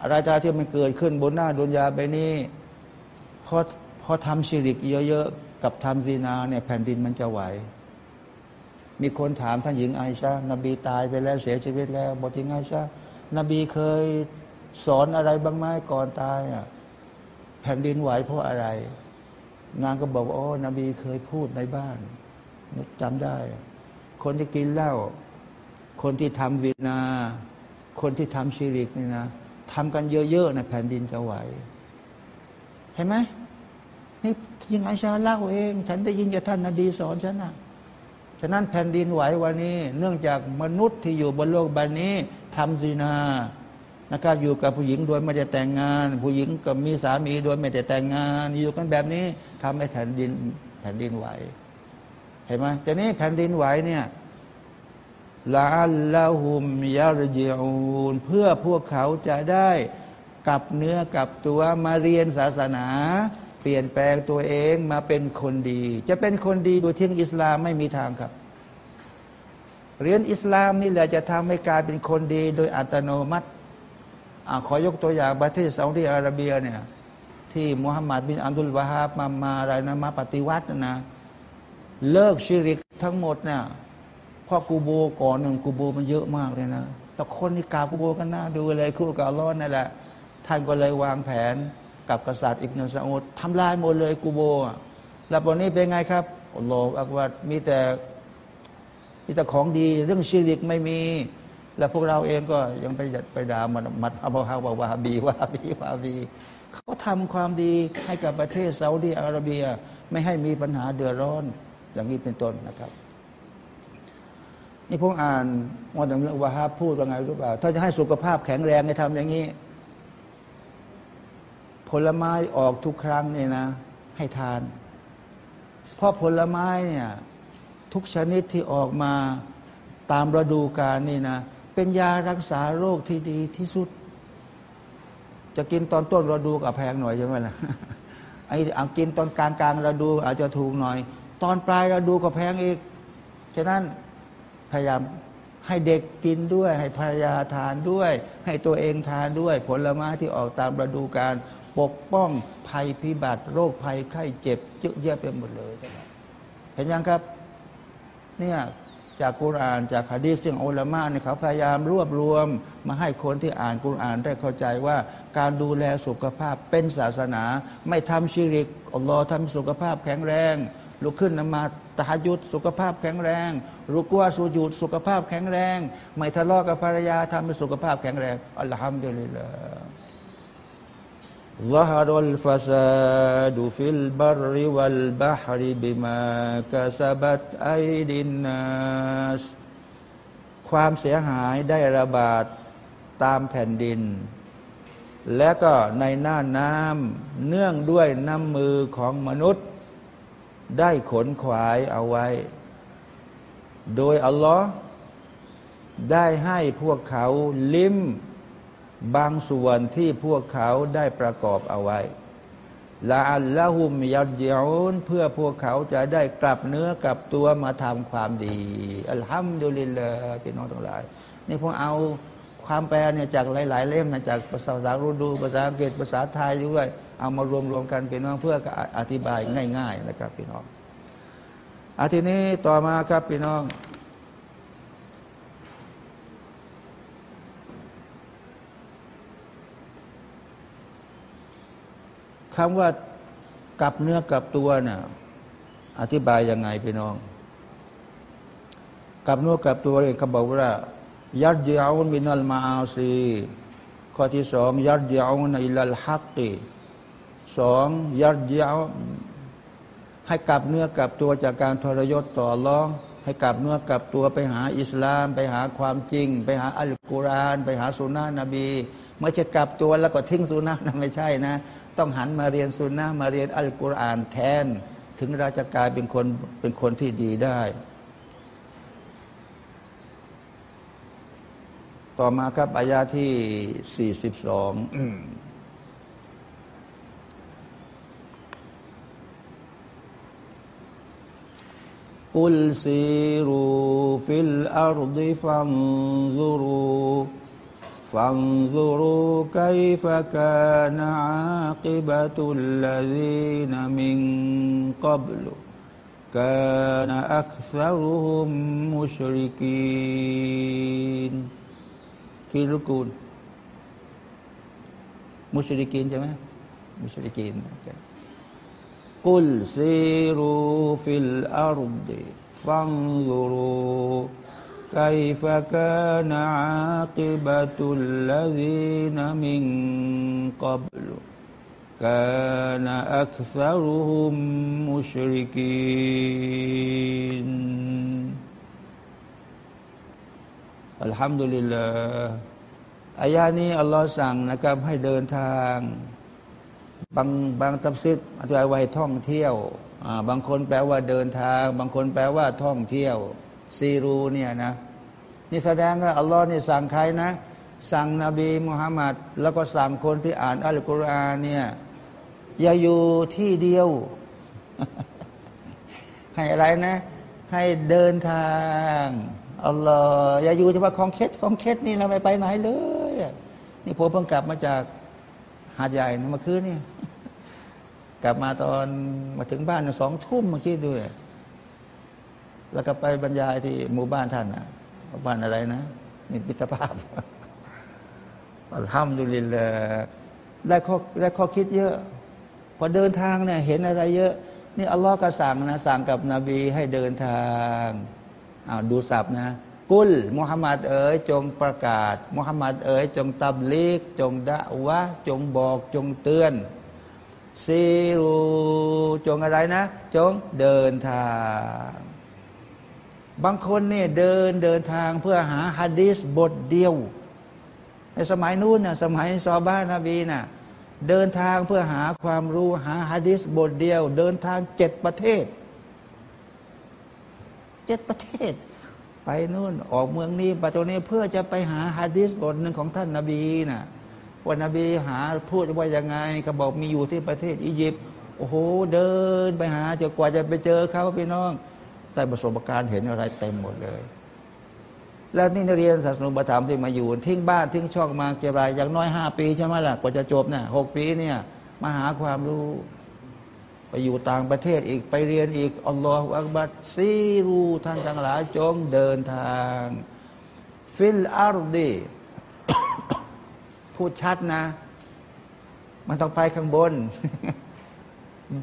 อะไรที่มันเกิดขึ้นบนหน้าดุนยาไปนี้พอพอทำชิริกเยอะๆกับทำซีนาเนี่ยแผ่นดินมันจะไหว มีคนถามท่านหญิงไอชานบีตายไปแล้วเสียชีวิตแล้วบอกที่ไงชานบีเคยสอนอะไรบ้างไหมก่อนตายอะแผ่นดินไหวเพราะอะไร นางก็บอกว่าโอ้นบีเคยพูดในบ้านจำได้ คนที่กินเหล้าคนที่ทำวีนา คนที่ทำชีริกนี่นะทำกันเยอะๆนะแผ่นดินจะไหว เห็นไหมนี่ยิงไอชาเล่าเอง ฉันได้ยินจากท่านนบีสอนฉันนะ ฉะนั้นแผ่นดินไหววันนี้ เนื่องจากมนุษย์ที่อยู่บนโลกใบนี้ทำซีนานะครับอยู่กับผู้หญิงโดยไม่ได้แต่งงาน ผู้หญิงกับมีสามีโดยไม่ได้แต่งงาน อยู่กันแบบนี้ทำให้แผ่นดินแผ่นดินไหว เห็นไหมจะนี้แผ่นดินไหวเนี่ยลาอัลลาหุมยารจิอูนเพื่อพวกเขาจะได้กลับเนื้อกลับตัวมาเรียนศาสนา ปลี่ยนแปลงตัวเองมาเป็นคนดี จะเป็นคนดีโดยทิ้งอิสลามไม่มีทางครับ เรียนอิสลามนี่แหละจะทำให้กลายเป็นคนดีโดยอัตโนมัติอขอยกตัวอย่างประเทศซาอุดิอาระเบียเนี่ยที่มุฮัมมัดบินอันดุลวาฮาบมามาอะไรนะมาปฏิวัตินะ เลิกชิริกทั้งหมดเนี่ยพ่อกูโบก่อนหนึ่งกูโบมันเยอะมากเลยนะแต่คนที่กาบกูโบกันหน้าดูเลยคู่กับอัลลอฮ์นั่นแหละท่านก็เลยวางแผน กับกษัตริย์อิบนาซาอุดทำลายหมดเลยกูโบแล้วตอนนี้เป็นไงครับอัลลอฮฺอักบัดมีแต่มีแต่ของดี เรื่องชีริกไม่มี แล้วพวกเราเองก็ยังไปไปด่ามันมัดอับฮาวาวาบีวาบีวาบีเขาทำความดีให้กับประเทศซาอุดีอาระเบีย ไม่ให้มีปัญหาเดือดร้อน อย่างนี้เป็นต้นนะครับ นี่พวกอ่านว่าแต่เรื่องวาฮาพูดว่าไงรู้เปล่าถ้าจะให้สุขภาพแข็งแรงให้ทำอย่างนี้ ผลไม้ออกทุกครั้งเนี่ยนะ ให้ทาน เพราะผลไม้เนี่ยทุกชนิดที่ออกมาตามฤดูกาลนี่นะ เป็นยารักษาโรคที่ดีที่สุด จะกินตอนต้นฤดูกับแพงหน่อยใช่ไหมล่ะไอ้เอากินตอนกลางกลางฤดูอาจจะถูกหน่อย ตอนปลายฤดูก็แพงอีก ฉะนั้นพยายามให้เด็กกินด้วย ให้ภรรยาทานด้วย ให้ตัวเองทานด้วย ผลไม้ที่ออกตามฤดูกาล ปกป้องภัยพิบัติ โรคภัยไข้เจ็บเยอะแยะไปหมดเลย เห็นยังครับ เนี่ยจากกุรานจากฮะดีษซึ่งอัลามาเนี่ยเขาพยายามรวบรวม มาให้คนที่อ่านกุรานได้เข้าใจว่า การดูแลสุขภาพเป็นศาสนา ไม่ทำชิริกอัลลอฮ์ทำสุขภาพแข็งแรงลุกขึ้นนมาตายุดสุขภาพแข็งแรง รุกว่าสูญูดสุขภาพแข็งแรง ไม่ทะเลาะกับภรรยาทำให้สุขภาพแข็งแรงอัลฮัมดุลิลลาห์ ظهر الفساد في البر والبحر بما كسبت أيدي الناس ความเสียหายได้ระบาดตามแผ่นดิน และก็ในหน้าน้ำเนื่องด้วยน้ำมือของมนุษย์ ได้ขนขวายเอาไว้ โดยอัลลอฮ์ได้ให้พวกเขาลิ้ม บางส่วนที่พวกเขาได้ประกอบเอาไว้ละอัลละหุมยัดยอนเพื่อพวกเขาจะได้กลับเนื้อกลับตัวมาทำความดี อัลฮัมดุลิลลาห์พี่น้องทั้งหลาย นี่ผมเอาความแปลเนี่ยจากหลาย ๆ เล่มนะจากภาษารูดูภาษาอังกฤษภาษาไทยด้วย เอามารวมรวมกันพี่น้องเพื่ออธิบายง่าย ๆ นะครับพี่น้องอาทีนี้ต่อมาครับพี่น้อง คำว่ากลับเนื้อกลับตัวเนี่ยอธิบายยังไงพี่น้องกลับเนื้อกลับตัวเนี่ยเขาบอกว่า ยัดยาวมินัลมาอาซีข้อที่สองยัดเยาวในอิลลฮักติสองยัดยาวให้กลับเนื้อกลับตัวจากการทรยศต่อร้องให้กลับเนื้อกลับตัวไปหาอิสลาม ไปหาความจริง ไปหาอัลกุรอาน ไปหาสุนนะนบีไม่ใช่กลับตัวแล้วก็ทิ้งสุนนะนะไม่ใช่นะ ต้องหันมาเรียนสุนนะมาเรียนอัลกุรอานแทน ถึงเราจะกลายเป็นคนเป็นคนที่ดีได้ ต่อมาครับอายาที่สี่สิบสอง فانظروا كيف كان عاقبة الذين من قبل كان أكثرهم مشركين กี่รุกูลมุชริกีนใช่ไหมมุชริกีนกุลซีรูฟิลอารุดีฟังซูรู كيف كان عاقبة الذين من قبل كان أكثرهم مشركين الحمد لله อายานี้อัลลอฮ์สั่งนะครับให้เดินทาง บางบางตับซิดอธิบายไว้ท่องเที่ยวบางคนแปลว่าเดินทาง บางคนแปลว่าท่องเที่ยว ซีรูเนี่ยนะนี่แสดงว่าอัลลอฮ์นี่สั่งใครนะ สั่งนบีมุฮัมมัดแล้วก็สั่งคนที่อ่านอัลกุรอานเนี่ยอย่าอยู่ที่เดียว ให้อะไรนะ ให้เดินทางอัลลอฮ์อย่าอยู่ที่ว่าของเคสของเคสนี่เราไม่ไปไหนเลย นี่ผมเพิ่งกลับมาจากหาดใหญ่เมื่อคืนนี่กลับมาตอนมาถึงบ้านสองทุ่มเมื่อกี้ด้วย แล้วก็ไปบรรยายที่หมู่บ้านท่านนะบ้านอะไรนะมีพิธภาพทำดูลินเลยได้ข้อได้ข้อคิดเยอะ พอเดินทางเนี่ยเห็นอะไรเยอะ นี่อัลลอฮ์ก็สั่งนะสั่งกับนบีให้เดินทางอ้าวดูสับนะ กุลมุฮัมมัดเอ๋ยจงประกาศ มุฮัมมัดเอ๋ยจงตับลีก จงดะวะ จงบอกจงเตือนซีรูจงอะไรนะ จงเดินทาง บางคนเนี่ยเดินเดินทางเพื่อหาฮะดีสบทเดียว ในสมัยนู้นน่ะสมัยซอบ้านนบีน่ะเดินทางเพื่อหาความรู้หาฮะดีสบทเดียว เดินทางเจ็ดประเทศเจ็ดประเทศ ไปนู่นออกเมืองนี้ปัจจุบันนี้เพื่อจะไปหาฮะดีสบทหนึ่งของท่านนาบีน่ะว่านบีหาพูดว่ายังไงเขาบอกมีอยู่ที่ประเทศอียิปต์โอ้โหเดินไปหาจนกว่าจะไปเจอเขาพี่น้อง ได้ประสบการณ์เห็นอะไรเต็มหมดเลย แล้วนี่นักเรียนศาสนาธรรมที่มาอยู่ ทิ้งบ้านทิ้งช่องมาเก็บไรอย่างน้อยห้าปีใช่ไหมล่ะกว่าจะจบเนี่ยหกปีเนี่ยมาหาความรู้ ไปอยู่ต่างประเทศอีกไปเรียนอีกอัลลอฮฺอักบัดซีรูท่านทั้งหลายจงเดินทาง في الأرض พูดชัดนะ มันต้องไปข้างบน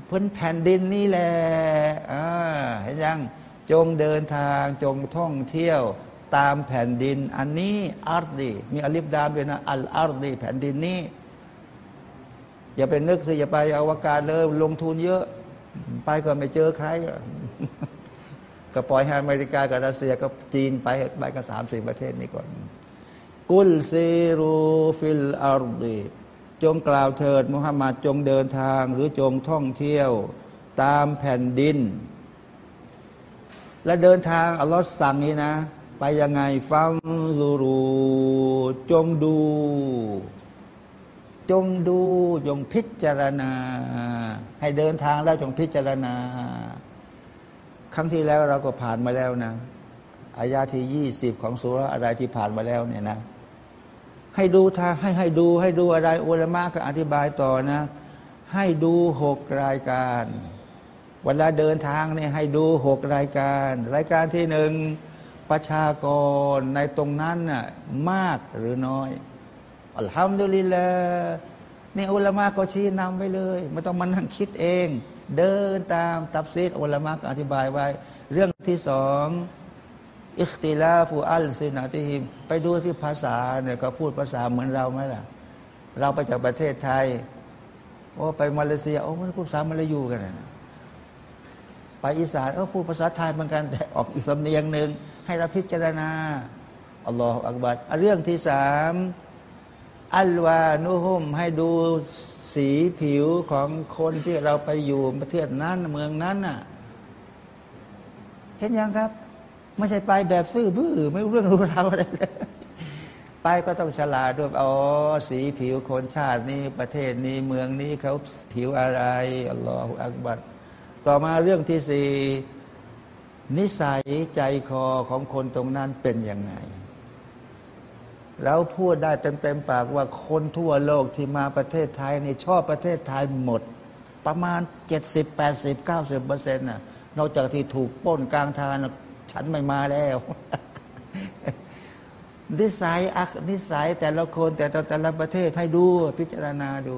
พื้นแผ่นดินนี่แหละเห็นยัง จงเดินทางจงท่องเที่ยวตามแผ่นดิน อันนี้อาร์ดีมีอลิฟดามด้วยนะอัลอาร์ดีแผ่นดินนี้ อย่าไปนึกสิอย่าไปอวกาศเลยลงทุนเยอะ ไปก็ไม่เจอใคร ก็ปล่อยให้อเมริกากับรัสเซียก็จีนไปไปกันสามสี่ประเทศนี้ก่อน قل سيروا في الأرض จงกล่าวเถิดมุฮัมมัดจงเดินทางหรือจงท่องเที่ยวตามแผ่นดิน และเดินทางอัลลอฮ์สั่งนี้นะ ไปยังไง فانظروا จงดู จงดู จงพิจารณา ให้เดินทางแล้วจงพิจารณา ครั้งที่แล้วเราก็ผ่านมาแล้วนะอายาที่ยี่สิบของสุรอะไรที่ผ่านมาแล้วเนี่ยนะ ให้ดูทางให้ให้ดูให้ดูอะไรอุลามะก็อธิบายต่อนะ ให้ดูหกรายการ เวลาเดินทางเนี่ยให้ดูหกรายการ รายการที่หนึ่งประชากรในตรงนั้นน่ะมากหรือน้อยอัลฮัมดุลิลละนี่อุลามะก็ชี้นำไปเลย ไม่ต้องมานั่งคิดเอง เดินตามตับซีดอุลามะก็อธิบายไว้ เรื่องที่สองอิคติลาฟูอัลซินาติฮิม ไปดูที่ภาษาเนี่ยเขาพูดภาษาเหมือนเราไหมล่ะ เราไปจากประเทศไทยโอ้ไปมาเลเซียโอ้มันพูดภาษามาลายูกันนะ ไปอีสานเออพูดภาษาไทยเหมือนกันแต่ออกอีกสำเนียงหนึ่งให้เราพิจารณาอัลลอฮฺอักบัดเรื่องที่สามอัลวานุฮุมให้ดูสีผิวของคนที่เราไปอยู่ประเทศนั้นเมืองนั้นน่ะ เห็นยังครับ ไม่ใช่ไปแบบซื่อบื้อไม่รู้เรื่องรู้ราวอะไรเลยไปก็ต้องฉลาดด้วยอ๋อสีผิวคนชาตินี้ประเทศนี้เมืองนี้เขาผิวอะไรอัลลอฮฺอักบัด ต่อมาเรื่องที่สี่นิสัยใจคอของคนตรงนั้นเป็นยังไงเราพูดได้เต็มๆปากว่าคนทั่วโลกที่มาประเทศไทยนี่ชอบประเทศไทยหมด ประมาณเจ็ดสิบแปดสิบเก้าสิบเปอร์เซ็นต์น่ะนอกจากที่ถูกป้นกลางทางฉันไม่มาแล้ว นิสัยอักนิสัยแต่ละคนแต่แต่ละประเทศให้ดูพิจารณาดู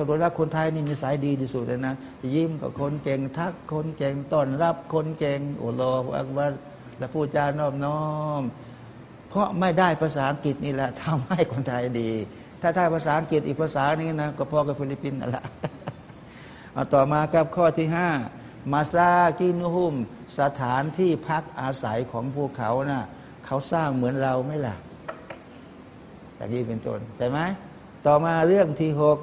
สรุปแล้วคนไทยนี่มีสายดีที่สุดเลยนะ ยิ้มกับคนเก่งทักคนเก่งต้อนรับคนเก่งโอ้โหอักบัรและพูดจานอบน้อม เพราะไม่ได้ภาษาอังกฤษนี่แหละทำให้คนไทยดี ถ้าได้ภาษาอังกฤษอีกภาษานี้นะก็พอกับฟิลิปปินส์นั่นแหละเอาต่อมาครับข้อที่ห้ามาซากินหุมสถานที่พักอาศัยของพวกเขานะ่ะเขาสร้างเหมือนเราไม่ล่ะแต่นี้เป็นต้นใช่ไหมต่อมาเรื่องที่หก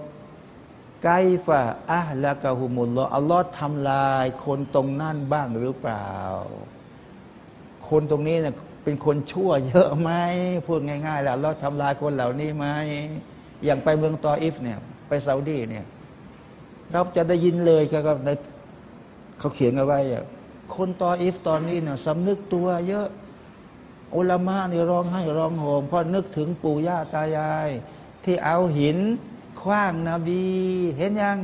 ไกฟะอะละกะฮุมุลลออัลลอฮ์ทำลายคนตรงนั่นบ้างหรือเปล่า คนตรงนี้เนะ่ยเป็นคนชั่วเยอะไหมพูดง่ายๆ แล้วอัลลอฮ์ทำลายคนเหล่านี้ไหมอย่างไปเมืองตออิฟเนี่ย ไปซาอุดีเนี่ย เราจะได้ยินเลยก็ในเขาเขียนเอาไว้คนตออิฟตอนนี้เนี่ยสำนึกตัวเยอะอุลามะนี่ร้องให้ร้องโหมเพราะนึกถึงปู่ย่าตายาย ที่เอาหิน คว้างนาบี เห็นยัง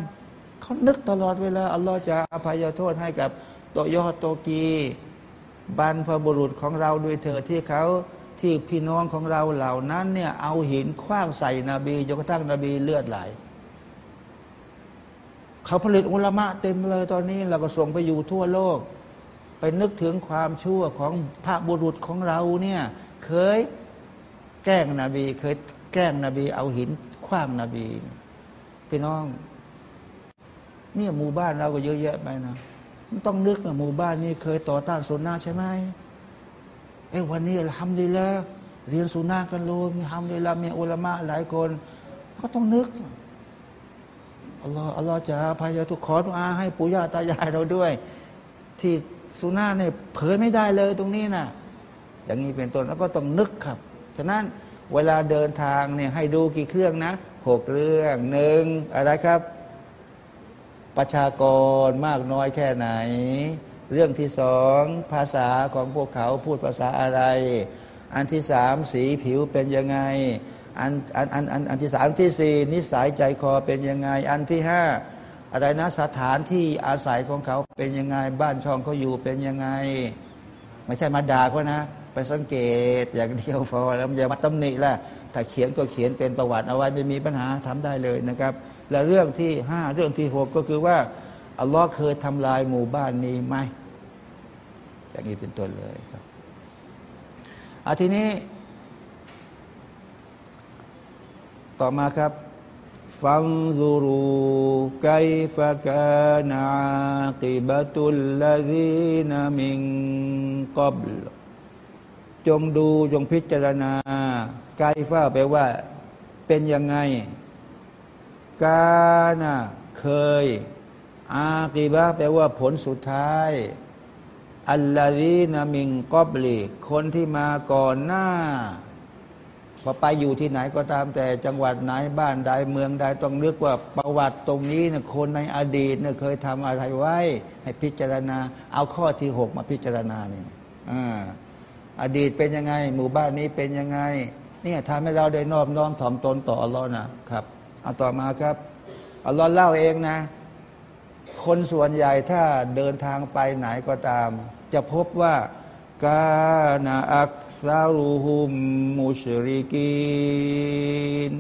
เขานึกตลอดเวลา อัลลอฮ์จะอภัยโทษให้กับโตยอโตกีบรรพบุรุษของเราด้วยเธอที่เขาที่พี่น้องของเราเหล่านั้นเนี่ยเอาหินคว้างใส่นบีจนกระทั่งนบีเลือดไหลเขาผลิตอุลามะเต็มเลยตอนนี้เราก็ส่งไปอยู่ทั่วโลก ไปนึกถึงความชั่วของพระบุรุษของเราเนี่ยเคยแกล้งนบีเคยแกล้งนบีเอาหิน คว้างนบีพี่น้อง เนี่ยหมู่บ้านเราก็เยอะแยะไปนะมันต้องนึกนะหมู่บ้านนี้เคยต่อต้านสุนนะใช่ไหมเอ้วันนี้ทำดีแล้วเรียนสุนนะกันเลยมีทำดีแล้วมีอุลามะหลายคน ก็ต้องนึกอัลลอฮ์อัลลอฮ์จะพายทุกขอทุกอาให้ปู่ย่าตายายเราด้วย ที่สุนาเนี่ยเผยไม่ได้เลยตรงนี้น่ะอย่างนี้เป็นต้นแล้วก็ต้องนึกครับ ฉะนั้น เวลาเดินทางเนี่ยให้ดูกี่เครื่องนะหกเรื่องหนึ่งอะไรครับ ประชากรมากน้อยแค่ไหน เรื่องที่สองภาษาของพวกเขาพูดภาษาอะไร อันที่สามสีผิวเป็นยังไงอันอันอันอันอันที่สามที่สี่นิสัยใจคอเป็นยังไง อันที่ห้าอะไรนะสถานที่อาศัยของเขาเป็นยังไง บ้านช่องเขาอยู่เป็นยังไง ไม่ใช่มาด่าเขานะ ไปสังเกตอย่างเดียวพอแล้วอย่ามาตำหนิล่ะถ้าเขียนก็เขียนเป็นประวัติเอาไว้ไม่มีปัญหาทำได้เลยนะครับ และเรื่องที่ห้าเรื่องที่หกก็คือว่าอัลลอฮ์เคยทำลายหมู่บ้านนี้ไหมอย่างนี้เป็นต้นเลยครับอาทีนี้ ต่อมาครับฟังซูรูไกฟะกานาติบตุลลาดีนามิงกับ จงดูจงพิจารณาไกฟ้าแปลว่า เป็นยังไง กานะเคย อากีบะแปลว่าผลสุดท้าย อัลลาดีนามิงกอบลีคนที่มาก่อนหน้าพอไปอยู่ที่ไหนก็ตามแต่จังหวัดไหนบ้านใดเมืองใดต้องนึกว่าประวัติตรงนี้นี่ยคนในอดีตเนี่ยเคยทำอะไรไว้ ให้พิจารณา เอาข้อที่หกมาพิจารณาเนี่ยอ่า อดีตเป็นยังไง หมู่บ้านนี้เป็นยังไง เนี่ยทำให้เราได้นอบน้อมถ่อมตนต่ออัลลอฮ์นะครับเอาต่อมาครับอัลลอฮ์เล่าเองนะ คนส่วนใหญ่ถ้าเดินทางไปไหนก็ตาม จะพบว่ากานาอักซารูฮุมมุชริกีน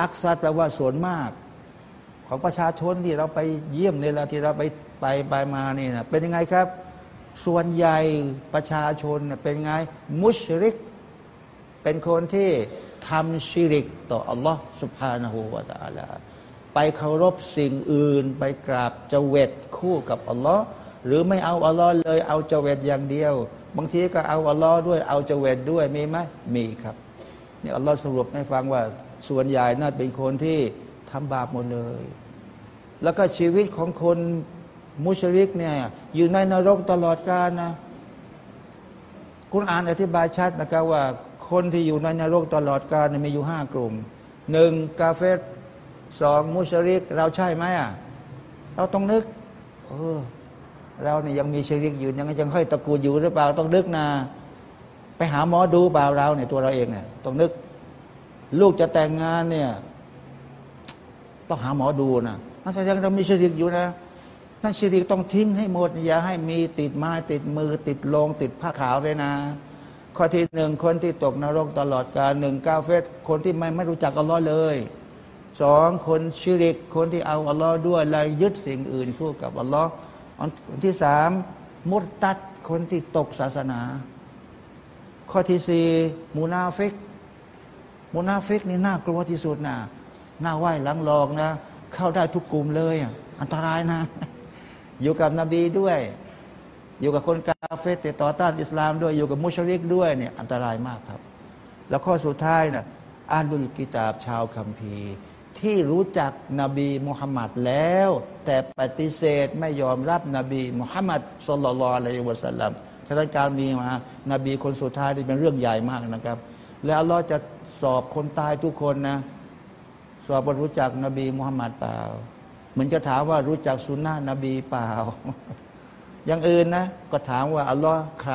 อักซัดแปลว่าส่วนมาก ของประชาชนที่เราไปเยี่ยมในเวลาที่เราไปไปไปมานี่นะเป็นยังไงครับ ส่วนใหญ่ประชาชนเป็นไงมุชริก เป็นคนที่ทำชิริกต่ออัลลอฮ์สุบฮานาหูวาตาลาไปเคารพสิ่งอื่น ไปกราบเจเวตคู่กับอัลลอฮ์หรือไม่เอาอัลลอฮ์เลยเอาเจเวตอย่างเดียว บางทีก็เอาอัลลอฮ์ด้วยเอาเจเวตด้วยมีไหมมีครับนี่อัลลอฮ์สรุปให้ฟังว่าส่วนใหญ่น่าเป็นคนที่ทำบาปหมดเลย แล้วก็ชีวิตของคน มุชริกเนี่ยอยู่ในนรกตลอดกาลนะคุณอ่านอธิบายชัดนะครับว่า คนที่อยู่ในนรกตลอดกาลมีอยู่ห้ากลุ่มหนึ่งกาเฟสสองมุชริก เราใช่ไหมอะเราต้องนึกเออเราเนี่ยยังมีชริกอยู่ยังยังค่อยตะกูลอยู่หรือเปล่าต้องนึกนะไปหาหมอดูเปล่าเราเนี่ยตัวเราเองเนี่ยต้องนึก ลูกจะแต่งงานเนี่ย ต้องหาหมอดูนะนั่นแสดงเรามีชริกอยู่นะ นั่นชิริกต้องทิ้งให้หมดอย่าให้มีติดไม้ติดมือติดลงติดผ้าขาวเลยนะ ข้อที่หนึ่งคนที่ตกนรกตลอดกาลหนึ่งกาเฟรคนที่ไม่ไม่รู้จักอัลลอฮ์เลยสองคนชิริกคนที่เอาอัลลอฮ์ด้วยและยึดสิ่งอื่นคู่กับอัลลอฮ์อันที่สามมุรตัดคนที่ตกศาสนา ข้อที่สี่มูนาฟิกมูนาฟิกนี่น่ากลัวที่สุดนะน้าไหว้หลังหลอกนะ เข้าได้ทุกกลุ่มเลยอันตรายนะ อยู่กับนบีด้วย อยู่กับคนกาเฟตต่อต้านอิสลามด้วยอยู่กับมุชริกด้วยเนี่ยอันตรายมากครับ แล้วข้อสุดท้ายนะอ่านดุลกิตาบชาวคัมภีร์ที่รู้จักนบีมุฮัมมัดแล้ว แต่ปฏิเสธไม่ยอมรับนบีมุฮัมมัดสุลลัลอะลัยฮิวะสัลลัมสถานการมีมา นบีคนสุดท้ายที่เป็นเรื่องใหญ่มากนะครับ แล้วอัลลอฮ์จะสอบคนตายทุกคนนะ สอบว่ารู้จักนบีมุฮัมมัดเปล่า มือนจะถามว่ารู้จักสุนนะนบีเปล่า อย่างอื่นนะ ก็ถามว่าอัลลอฮ์ใคร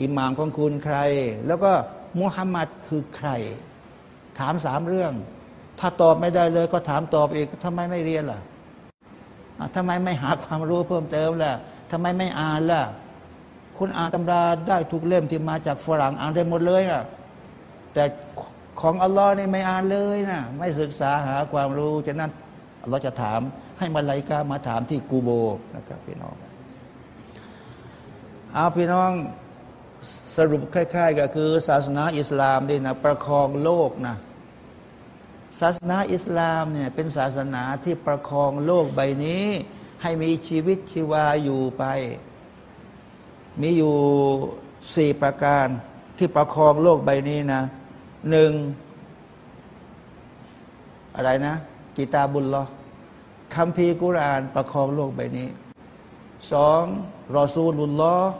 อิหมามของคุณใคร แล้วก็มุฮัมมัดคือใคร ถามสามเรื่อง ถ้าตอบไม่ได้เลย ก็ถามตอบอีกทำไมไม่เรียนล่ะอะทำไมไม่หาความรู้เพิ่มเติมล่ะทำไมไม่อ่านล่ะ คุณอ่านตำราได้ทุกเล่มที่มาจากฝรั่งอ่านได้หมดเลยอะแต่ของอัลลอฮ์นี่ไม่อ่านเลยนะไม่ศึกษาหาความรู้ฉะนั้น อัลลอฮ์จะถามให้มาลายกามาถามที่กูโบนะครับพี่น้องเอาพี่น้องสรุปคล้าย ๆ ก็คือ ศาสนาอิสลามนี่นะประคองโลกนะศาสนาอิสลามเนี่ยเป็นศาสนาที่ประคองโลกใบนี้ ให้มีชีวิตชีวาอยู่ไป มีอยู่สี่ประการที่ประคองโลกใบนี้นะหนึ่งอะไรนะ กิตาบุลลอคำพีกุรอานประคองโลกใบนี้สองรอซูลุลลอฮ์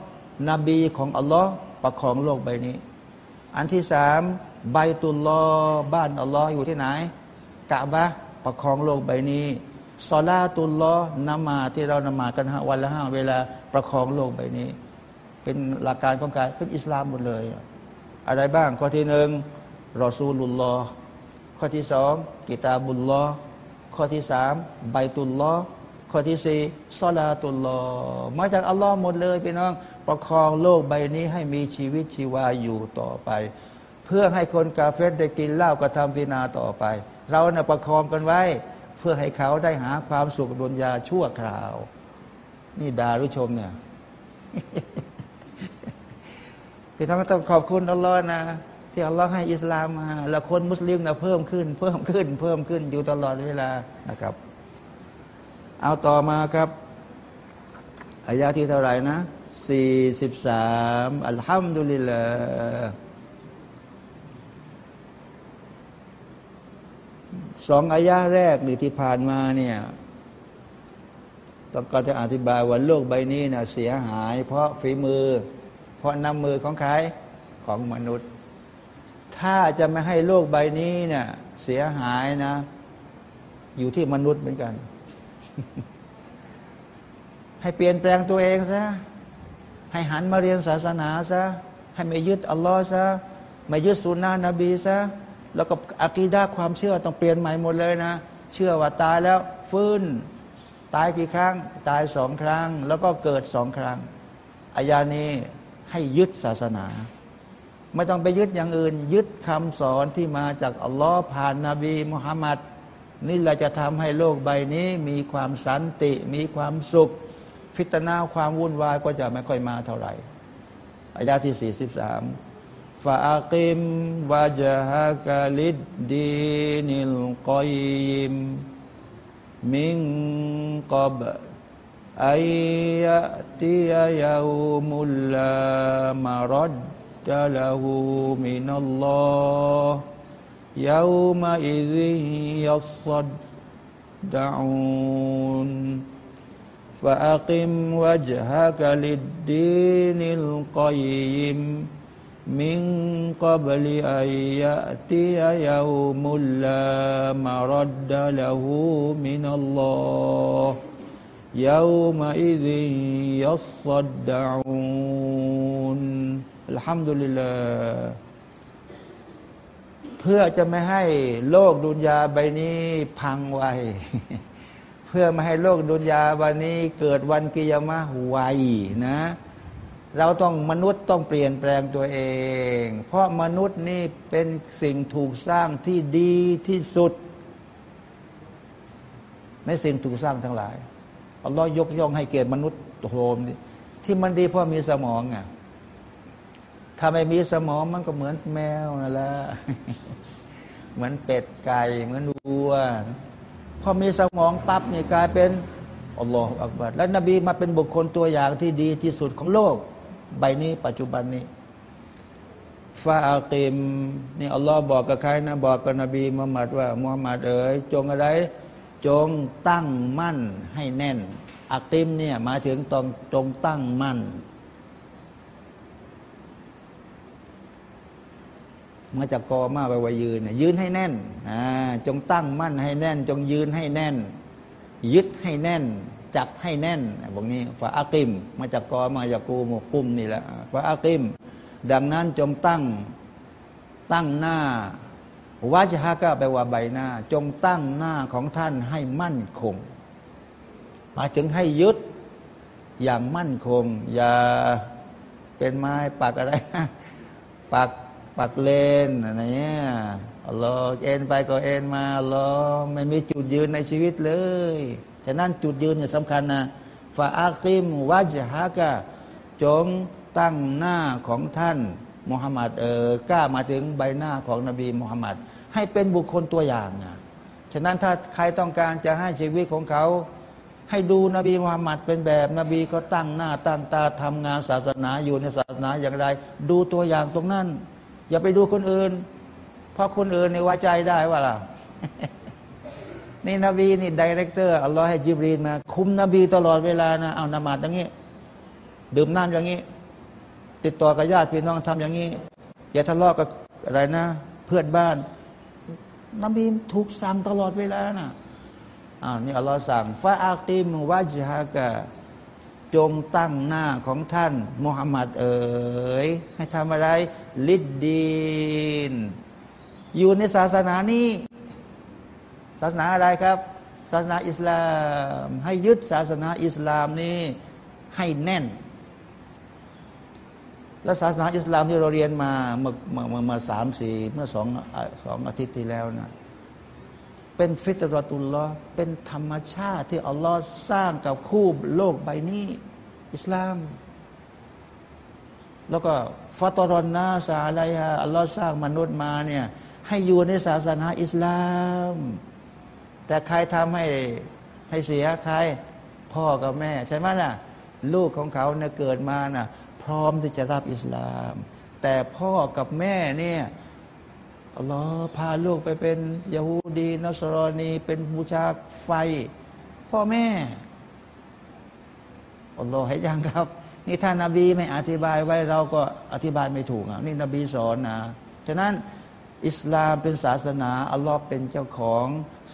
นบีของอัลลอฮ์ประคองโลกใบนี้ อันที่สามใบตุลลอบ้านอัลลอฮ์อยู่ที่ไหนกะบะประคองโลกใบนี้ซอลาตุลลอนมาที่เรานมากันห้าวันละห้าเวลาประคองโลกใบนี้ เป็นหลักการของการเป็นอิสลามหมดเลย อะไรบ้างข้อที่หนึ่งรอซูลุลลอ ข้อที่สองกิตาบุลลอข้อที่สามใบตุลลอข้อที่สี่ซอลาตุลลอมาจากอัลลอฮ์หมดเลยพี่น้อง ประคองโลกใบนี้ให้มีชีวิตชีวาอยู่ต่อไป เพื่อให้คนกาเฟตได้กินเหล้ากระทำวินาต่อไป เราเนี่ยประคองกันไว้ เพื่อให้เขาได้หาความสุขดุลยาชั่วคราว นี่ดารุชมเนี่ยพี่น้องต้องขอบคุณอัลลอฮ์นะ ที่อัลลอฮ์ให้อิสลามมาแล้วคนมุสลิมนะเพิ่มขึ้น เพิ่มขึ้น เพิ่มขึ้นอยู่ตลอดเวลานะครับ เอาต่อมาครับอายาที่เท่าไหร่นะสี่สิบสามอัลฮัมดุลิลลาห์สองอายาแรกนี่ที่ผ่านมาเนี่ยต้องการจะอธิบายว่าโลกใบนี้นะเสียหาย เพราะฝีมือ เพราะน้ำมือของใครของมนุษย์ ถ้าจะไม่ให้โลกใบนี้เนี่ย เสียหายนะ อยู่ที่มนุษย์เหมือนกัน ให้เปลี่ยนแปลงตัวเองซะให้หันมาเรียนศาสนาซะให้ไม่ยึดอัลลอฮ์ซะไม่ยึดสุนนะนบีซะแล้วก็อากีดาความเชื่อต้องเปลี่ยนใหม่หมดเลยนะ เชื่อว่าตายแล้วฟื้น ตายกี่ครั้ง ตายสองครั้ง แล้วก็เกิดสองครั้งอายานี้ให้ยึดศาสนา ไม่ต้องไปยึดอย่างอื่น ยึดคำสอนที่มาจากอัลลอฮ์ผ่านนาบีมุฮัมมัดนี่เราจะทำให้โลกใบนี้ มีความสันติ มีความสุข ฟิตนาความวุ่นวายก็จะไม่ค่อยมาเท่าไหร่อายาที่สี่สิบสามฟาอักิมวาจฮะกาลิดดีนิลกอยิมมิงกับอายะติยาอุมุลลามารด له من الله يومئذ يصدعون فأقم وجهك للدين القيم من قبل أن يأتي يوم لا مرد له من الله يومئذ يصدعون อัลฮัมดุลิลลาเพื่อจะไม่ให้โลกดุนยาใบนี้พังไว เพื่อไม่ให้โลกดุนยาวันนี้ เกิดวันกิยามะไวนะ เราต้องมนุษย์ต้องเปลี่ยนแปลงตัวเอง เพราะมนุษย์นี่เป็นสิ่งถูกสร้างที่ดีที่สุด ในสิ่งถูกสร้างทั้งหลายเอาล้อฮ์ยกย่องให้เกียรติมนุษย์โฮมที่มันดีเพราะมีสมองไง ถ้าไม่มีสมองมันก็เหมือนแมวนั่นแหละเหมือนเป็ดไก่เหมือนวัวพอมีสมองปั๊บเนี่ยกลายเป็นอัลลอฮฺอักบัดแล้วนบีมาเป็นบุคคลตัวอย่างที่ดีที่สุดของโลก ใบนี้ปัจจุบันนี้ฟาอัลติมนี่อัลลอฮ์บอกกับใครนะบอกกับนบีมุฮัมมัดว่ามุฮัมมัดเอ๋ยจงอะไร จงตั้งมั่นให้แน่นอัลติมเนี่ยหมายถึงตรงจงตั้งมั่น มาจากกอมาไปว่ายืนยืนให้แน่นจงตั้งมั่นให้แน่น จงยืนให้แน่น ยึดให้แน่น จับให้แน่นบอกนี้ฟาอากิม มาจากกอมาจากกูมกุมนี่แหละฟาอากิม ดังนั้นจงตั้งตั้งหน้าวาจฮะก็แปลว่าใบหน้า จงตั้งหน้าของท่านให้มั่นคงมาถึงให้ยึดอย่างมั่นคง อย่าเป็นไม้ปักอะไรปัก ปักเลนอะไรเงี้ยอัลลอฮ์เอ็นไปก็เอ็นมาอัลลอฮ์ไม่มีจุดยืนในชีวิตเลยฉะนั้นจุดยืนเนี่ยสำคัญนะฟาอาคิมวาจฮะกะจงตั้งหน้าของท่านมุฮัมมัดเออกล้ามาถึงใบหน้าของนบีมุฮัมมัดให้เป็นบุคคลตัวอย่างนะฉะนั้นถ้าใครต้องการจะให้ชีวิตของเขา ให้ดูนบีมุฮัมมัดเป็นแบบ นบีก็ตั้งหน้าตั้งตาทำงานศาสนาอยู่ในศาสนาอย่างไร ดูตัวอย่างตรงนั้น อย่าไปดูคนอื่น เพราะคนอื่นในว่าใจได้ว่าล่ะนี่นบีนี่ดีเรคเตอร์อัลลอฮ์ให้จิบรีนมา คุมนบีตลอดเวลานะเอานมาดอย่างนี้ ดื่มน้ำอย่างนี้ ติดต่อกับญาติพี่น้องทำอย่างนี้ อย่าทะเลาะกับอะไรนะ เพื่อนบ้าน นบีถูกสั่งตลอดเวลานะอ้าวนี่อัลลอฮ์สั่งฟาอาติมวาจฮากะ จงตั้งหน้าของท่านมุฮัมมัดเอ๋ยให้ทำอะไร ลิดดีน อยู่ในศาสนานี้ ศาสนาอะไรครับ ศาสนาอิสลาม ให้ยึดศาสนาอิสลามนี้ให้แน่น แล้วศาสนาอิสลามที่เราเรียนมาเมื่อเมื่อมาสามสี่เมื่อสองสองอาทิตย์ที่แล้วนะ เป็นฟิตรตุลลอฮ์เป็นธรรมชาติที่อัลลอฮ์สร้างกับคู่โลกใบนี้ อิสลาม แล้วก็ฟาตรอนนาสาอะไรฮะอัลลอฮ์สร้างมนุษย์มาเนี่ยให้อยู่ในศาสนาอิสลาม แต่ใครทำให้ให้เสียใครพ่อกับแม่ ใช่ไหมล่ะลูกของเขาเนี่ยเกิดมาน่ะพร้อมที่จะรับอิสลาม แต่พ่อกับแม่เนี่ย อัลลอฮ์พาลูกไปเป็นยาฮูดีนัสรอนี เป็นบูชาไฟ พ่อแม่อัลลอฮ์ให้ยังครับ นี่ถ้านาบีไม่อธิบายไว้เราก็อธิบายไม่ถูกอะนี่นบีสอนนะฉะนั้นอิสลามเป็นศาสนา อัลลอฮ์เป็นเจ้าของ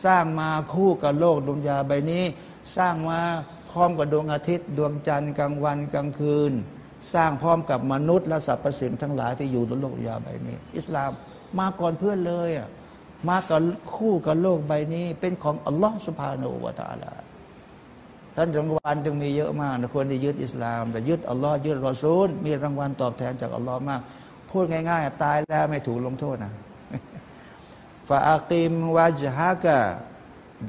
สร้างมาคู่กับโลกดุนยาใบนี้ สร้างมาพร้อมกับดวงอาทิตย์ ดวงจันทร์กลางวันกลางคืน สร้างพร้อมกับมนุษย์และสรรพสิ่งทั้งหลายที่อยู่บนโลกดุนยาใบนี้ อิสลาม มาก่อนเพื่อนเลยอะมากับคู่กับโลกใบนี้ เป็นของอัลลอฮ์สุภาโนวตาลาท่านรางวัลจึงมีเยอะมากนะคนที่ยึดอิสลาม แต่ยึดอัลลอฮ์ยึดรอซูล มีรางวัลตอบแทนจากอัลลอฮ์มาก พูดง่ายๆ ตายแล้วไม่ถูกลงโทษนะฟาอากิมวาจฮากะ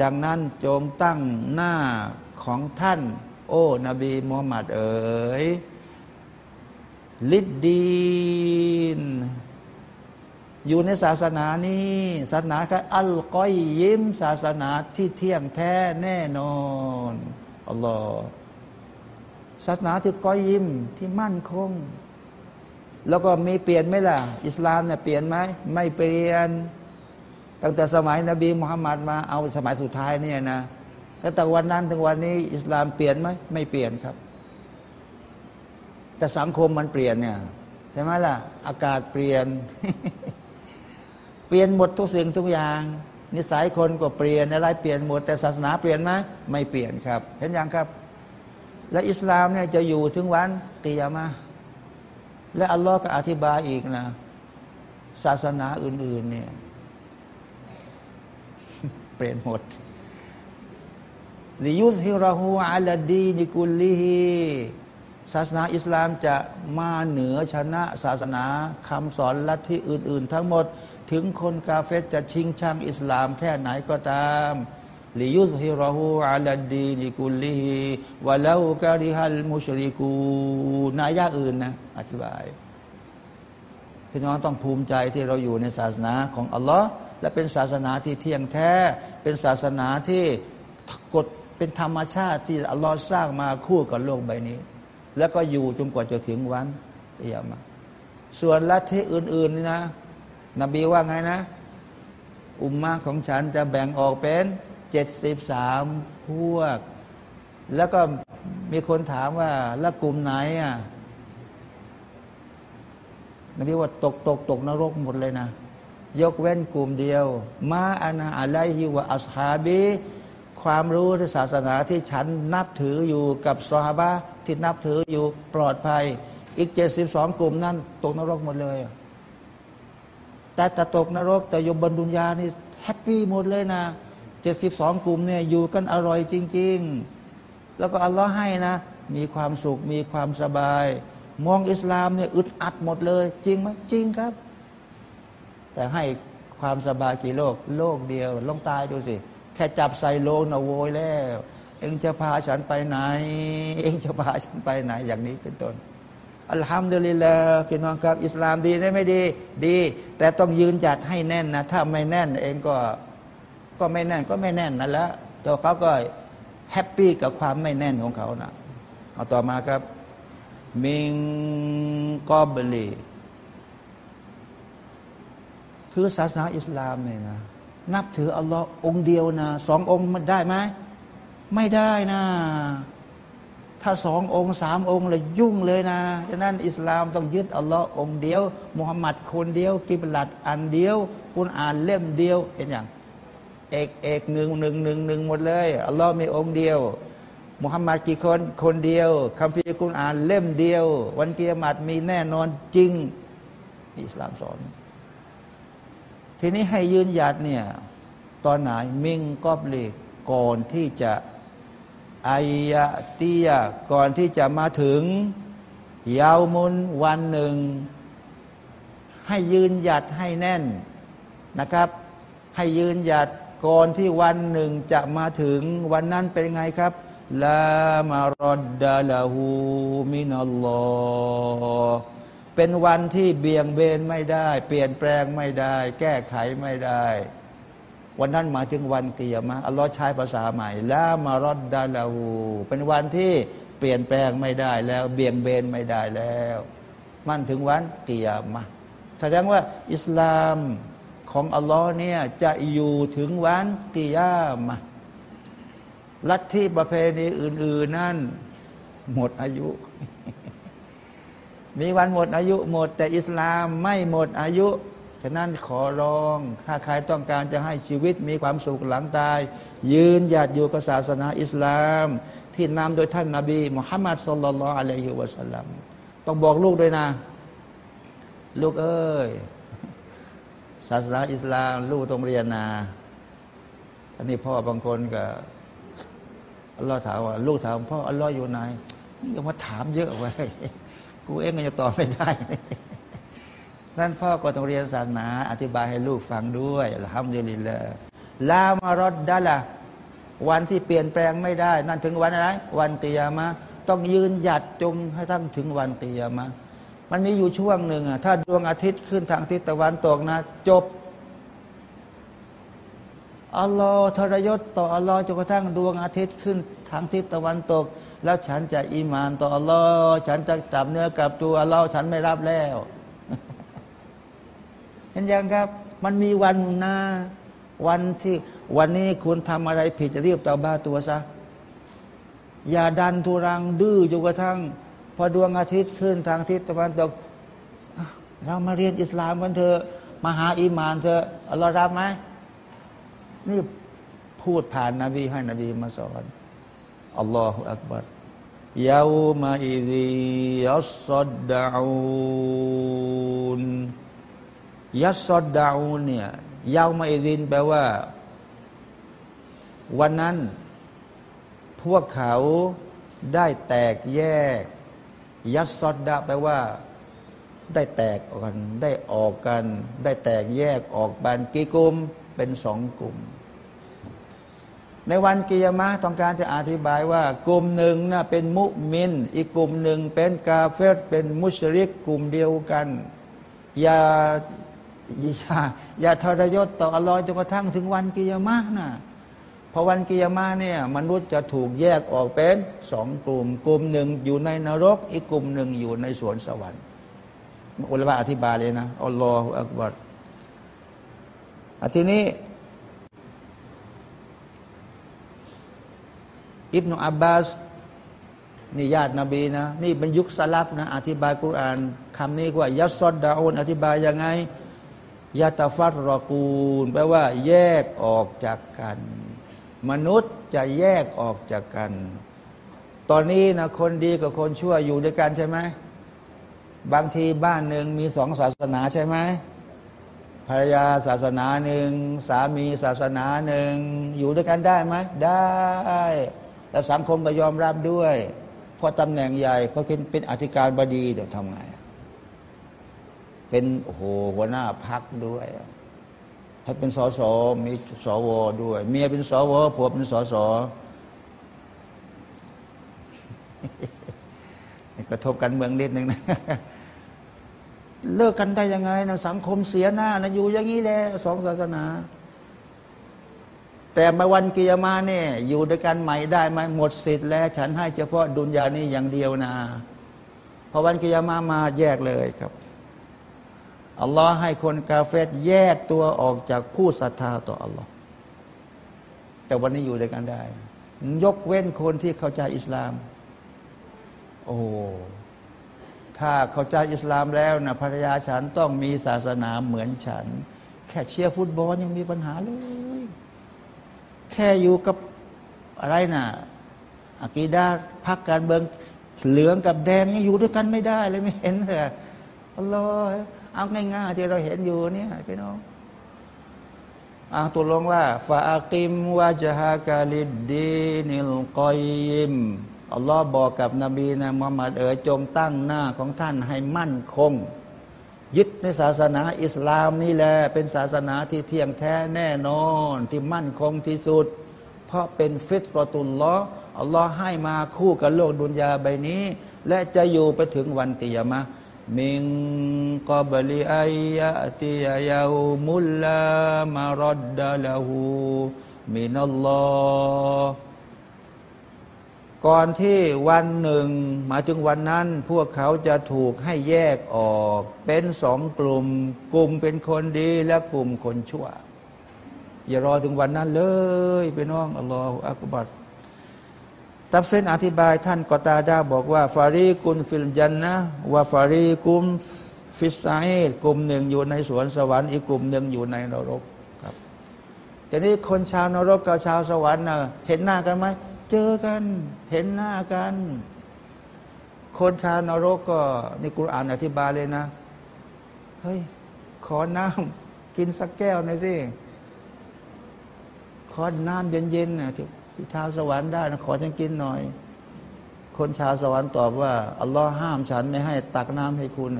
ดังนั้นจงตั้งหน้าของท่าน โอ้ นบีมูฮัมมัดเอ๋ยลิดดีน อยู่ในศาสนานี้ศาสนาคืออัลกอยยิมศาสนาที่เที่ยงแท้แน่นอนอัลลอฮ์ศาสนาที่กอยยิมที่มั่นคง แล้วก็มีเปลี่ยนไหมล่ะ อิสลามเนี่ยเปลี่ยนไหมไม่เปลี่ยน ตั้งแต่สมัยนบีมุฮัมมัดมาเอาสมัยสุดท้ายเนี่ยนะตั้งแต่วันนั้นถึงวันนี้ อิสลามเปลี่ยนไหมไม่เปลี่ยนครับ แต่สังคมมันเปลี่ยนเนี่ยใช่ไหมล่ะ อากาศเปลี่ยน เปลี่ยนหมดทุกสิ่งทุกอย่าง นิสัยคนก็เปลี่ยนอะไรเปลี่ยนหมดแต่ศาสนาเปลี่ยนไหมไม่เปลี่ยนครับ เห็นยังครับ และอิสลามเนี่ยจะอยู่ถึงวันกิยามะและอัลลอฮ์ก็อธิบายอีกนะ ศาสนาอื่น ๆ เนี่ย เปลี่ยนหมดลิยุสฮิราหูอัลดีนิกุลลิฮี ศาสนาอิสลามจะมาเหนือชนะศาสนาคำสอนลัทธิอื่น ๆ ทั้งหมดถึงคนกาเฟตจะชิงชังอิสลามแค่ไหนก็ตามลิยุสฮิรหูอัลดีนิกุลลิฮีวะลาอุกาดิฮัลมุชริกูนายะอื่นนะ อธิบาย พี่น้องต้องภูมิใจที่เราอยู่ในศาสนาของอัลลอฮ์และเป็นศาสนาที่เที่ยงแท้ เป็นศาสนาที่กฎเป็นธรรมชาติที่อัลลอฮ์สร้างมาคู่กับโลกใบนี้ แล้วก็อยู่จนกว่าจะถึงวันเตียมาส่วนลัทธิอื่นๆนี่นะนบีว่าไงนะ อุมมาของฉันจะแบ่งออกเป็นเจ็ดสิบสามพวก แล้วก็มีคนถามว่าแล้วกลุ่มไหนอะนบีว่าตกตกตกนรกหมดเลยนะ ยกเว้นกลุ่มเดียว มาอานาอะไลฮิวะอัสฮาบี ความรู้ที่ศาสนาที่ฉันนับถืออยู่กับซอฮาบะ ที่นับถืออยู่ปลอดภัย อีกเจ็ดสิบสองกลุ่มนั้นตกนรกหมดเลย แต่แต่ตกนรก แต่อยู่บนดุนยานี่แฮปปี้หมดเลยนะเจ็ดสิบสองกลุ่มเนี่ยอยู่กันอร่อยจริง ๆ แล้วก็อัลลอฮ์ให้นะ มีความสุขมีความสบาย มองอิสลามเนี่ยอึดอัดหมดเลย จริงไหมจริงครับ แต่ให้ความสบายกี่โลก โลกเดียวลองตายดูสิ แค่จับใส่โลงนะโวยแล้ว เองจะพาฉันไปไหน เองจะพาฉันไปไหนอย่างนี้เป็นต้นอัลฮัมดุลิลลาห์พี่น้องครับ อิสลามดีได้ไม่ดี ดี แต่ต้องยืนจัดให้แน่นนะ ถ้าไม่แน่นเองก็ก็ไม่แน่นก็ไม่แน่นนั่นแหละตัวเขาก็แฮปปี้กับความไม่แน่นของเขานะเอาต่อมาครับ มิงกอบลีคือศาสนาอิสลามเนี่ยนะ นับถืออัลลอฮ์องเดียวนะสององค์มันได้ไหม ไม่ได้นะ ถ้าสององค์สามองค์เลยยุ่งเลยนะฉะนั้นอิสลามต้องยึดอัลลอฮ์องเดียวมุฮัมมัดคนเดียวกิบลัดอันเดียวคุณอ่านเล่มเดียวเป็นอย่างเอกเอกหนึ่งหนึ่งหนึ่งหนึ่งหมดเลยอัลลอฮ์มีองค์เดียวมุฮัมมัดกี่คนคนเดียวคัมภีร์คุณอ่านเล่มเดียว วันเกียรติมีแน่นอนจริงอิสลามสอน ทีนี้ให้ยืนหยัดเนี่ย ตอนไหนมิ่งกอบลีก่อนที่จะ อายะตียก่อนที่จะมาถึงยาวมุนวันหนึ่ง ให้ยืนหยัดให้แน่นนะครับ ให้ยืนหยัดก่อนที่วันหนึ่งจะมาถึงวันนั้นเป็นไงครับลามารดดาลาหูมินัลลอเป็นวันที่เบี่ยงเบนไม่ได้ เปลี่ยนแปลงไม่ได้ แก้ไขไม่ได้ วันนั้นหมายถึงวันเกียรมาอัลลอฮ์ใช้ภาษาใหม่ลามารดดาลาหูเป็นวันที่เปลี่ยนแปลงไม่ได้แล้ว เบี่ยงเบนไม่ได้แล้ว มันถึงวันเกียรมาแสดงว่าอิสลามของอัลลอฮ์เนี่ยจะอยู่ถึงวันกิยามะลัทธิประเพณีอื่น ๆ นั่น หมดอายุ มีวันหมดอายุหมด แต่อิสลามไม่หมดอายุะนั้นขอร้อง ถ้าใครต้องการจะให้ชีวิตมีความสุขหลังตาย ยืนหยัดอยู่กับศาสนาอิสลาม ที่นำโดยท่านนาบีมุฮัมมัดสุลลัลอะลัยฮิวะสัลลัมต้องบอกลูกด้วยนะ ลูกเอ้ย ศาสนาอิสลาม ลูกต้องเรียนนะท่านี้พ่อบางคนก็อัลลอฮ์ถามว่า ลูกถามพ่ออัลลอฮ์อยู่ไหนยังมาถามเยอะไว้กูเองก็จะตอบไม่ได้ นั่นพ่อก็ต้องเรียนศาสนา อธิบายให้ลูกฟังด้วยทำดีลิลลามารอดดาละวันที่เปลี่ยนแปลงไม่ได้ นั่นถึงวันอะไร วันตียามะต้องยืนหยัดจงให้ทั้งถึงวันตียามะมันมีอยู่ช่วงหนึ่งอะถ้าดวงอาทิตย์ขึ้นทางทิศตะวันตกนะ จบอัลลอฮ์ทรยศต่ออัลลอฮ์จนกระทั่งดวงอาทิตย์ขึ้นทางทิศตะวันตก แล้วฉันจะอีมานต่ออัลลอฮ์ฉันจะจับเนื้อกับตัวอัลลอฮ์ฉันไม่รับแล้ว เห็นยังครับ มันมีวันนาวันที่วันนี้คุณทำอะไรผิดจะรีบตาบ้าตัวซะ อย่าดันทุรังดื้อจนกระทั่ง พอดวงอาทิตย์ขึ้นทางทิศตะวันตกเรามาเรียนอิสลามกันเถอะมาหาอิมานเถอะอัลลอฮ์รับไหมนี่พูดผ่านนาบีให้นบีมาสอนอัลลอฮฺอักบัรยาวมาอิดียัสซัดดาอูน ยัสซอดดาวเนี่ยยาวมาอิดินแปลว่า วันนั้น พวกเขาได้แตกแยก ยัสซอดดาแปลว่า ได้แตกออกกัน ได้ออกกัน ได้แตกแยกออกบานกี่กลุ่มเป็นสองกลุ่ม ในวันกิยามะต้องการจะอธิบายว่า กลุ่มหนึ่งนะเป็นมุมิน อีกกลุ่มหนึ่งเป็นกาเฟตเป็นมุชริกกลุ่มเดียวกัน อย่า อย่าอย่าทรยศต่ออัลลอฮ์จนกระทั่งถึงวันกิยามะนะพอวันกิยามะเนี่ยมนุษย์จะถูกแยกออกเป็นสองกลุ่ม กลุ่มหนึ่งอยู่ในนรก อีกกลุ่มหนึ่งอยู่ในสวนสวรรค์อุลามะอธิบายเลยนะอัลลอฮฺอักบัรทีนี้ อิบนาอับบาสนี่ญาตินบีนะ นี่เป็นยุคสลับนะ อธิบายกุรอานคำนี้ว่า ยัสซอดดาอุนอธิบายยังไง ยาตาฟัดรอกูล แปลว่า แยกออกจากกัน มนุษย์จะแยกออกจากกัน ตอนนี้นะคนดีกับคนชั่วอยู่ด้วยกันใช่ไหมบางทีบ้านหนึ่งมีสองศาสนาใช่ไหมภรรยาศาสนาหนึ่งสามีศาสนาหนึ่งอยู่ด้วยกันได้ไหมได้แต่สังคมก็ยอมรับด้วย เพราะตำแหน่งใหญ่เพราะเป็นอธิการบดีเดี๋ยวทำไง เป็นโอ้โหหัวหน้าพักด้วยถ้าเป็นสสมีสวด้วย เมียเป็นสวผัวเป็นสสกระทบกันเมืองนิดนึงนะเลิกกันได้ยังไงนะสังคมเสียหน้านะอยู่อย่างนี้แหละสองศาสนา แต่มาวันกิยามาเนี่ย อยู่ด้วยกันใหม่ได้ไหมหมดสิทธิ์แล้ว ฉันให้เฉพาะดุนยานี้อย่างเดียวนะพอวันกิยามามาแยกเลยครับ อัลลอฮ์ให้คนกาเฟตแยกตัวออกจากผู้ศรัทธาต่ออัลลอฮ์แต่วันนี้อยู่ด้วยกันได้ ยกเว้นคนที่เข้าใจอิสลาม โอ้ถ้าเข้าใจอิสลามแล้วนะภรรยาฉันต้องมีศาสนาเหมือนฉัน แค่เชียร์ฟุตบอลยังมีปัญหาเลย แค่อยู่กับอะไรนะ่ะอากีดาพักการเมืองเหลืองกับแดงยังอยู่ด้วยกันไม่ได้เลยไม่เห็นเลยอัลลอฮ์ เอาง่ายๆที่เราเห็นอยู่เนี่ยพี่น้องอาตุลงว่าฟาอากิมวาจฮากาลิดดีนิลกอยิมอัลลอฮ์บอกกับนบีนะมุฮัมมัดเอ๋ยจงตั้งหน้าของท่านให้มั่นคง ยึดในศาสนาอิสลามนี่แหละเป็นศาสนาที่เที่ยงแท้แน่นอนที่มั่นคงที่สุด เพราะเป็นฟิตรตุลลออัลลอฮ์ให้มาคู่กับโลกดุนยาใบนี้ และจะอยู่ไปถึงวันติยามะ มิงกบลิอายะติยามุลลามารดดาลาหูมินัลลอฮ์ก่อนที่วันหนึ่งมาถึงวันนั้น พวกเขาจะถูกให้แยกออก เป็นสองกลุ่ม กลุ่มเป็นคนดีและกลุ่มคนชั่ว อย่ารอถึงวันนั้นเลยไปน้องอัลลอฮฺอักบัร ตัฟซีรอธิบายท่านกอตาดาบอกว่า فريق في الجنة وفريق في السعير กลุ่มหนึ่งอยู่ในสวนสวรรค์อีกกลุ่มหนึ่งอยู่ในนรกครับแต่นี้คนชาวนรกกับชาวสวรรค์นะเห็นหน้ากันไหมเจอกัน เห็นหน้ากัน คนชาวนรกก็ในกุรอานอธิบายเลยนะเฮ้ยขอน้ำกินสักแก้วหน่อยสิขอน้ำเย็นๆนะที่ ที่ชาวสวรรค์ได้นะขอฉันกินหน่อย คนชาวสวรรค์ตอบว่าอัลลอฮ์ห้ามฉันไม่ให้ตักน้ำให้คุณ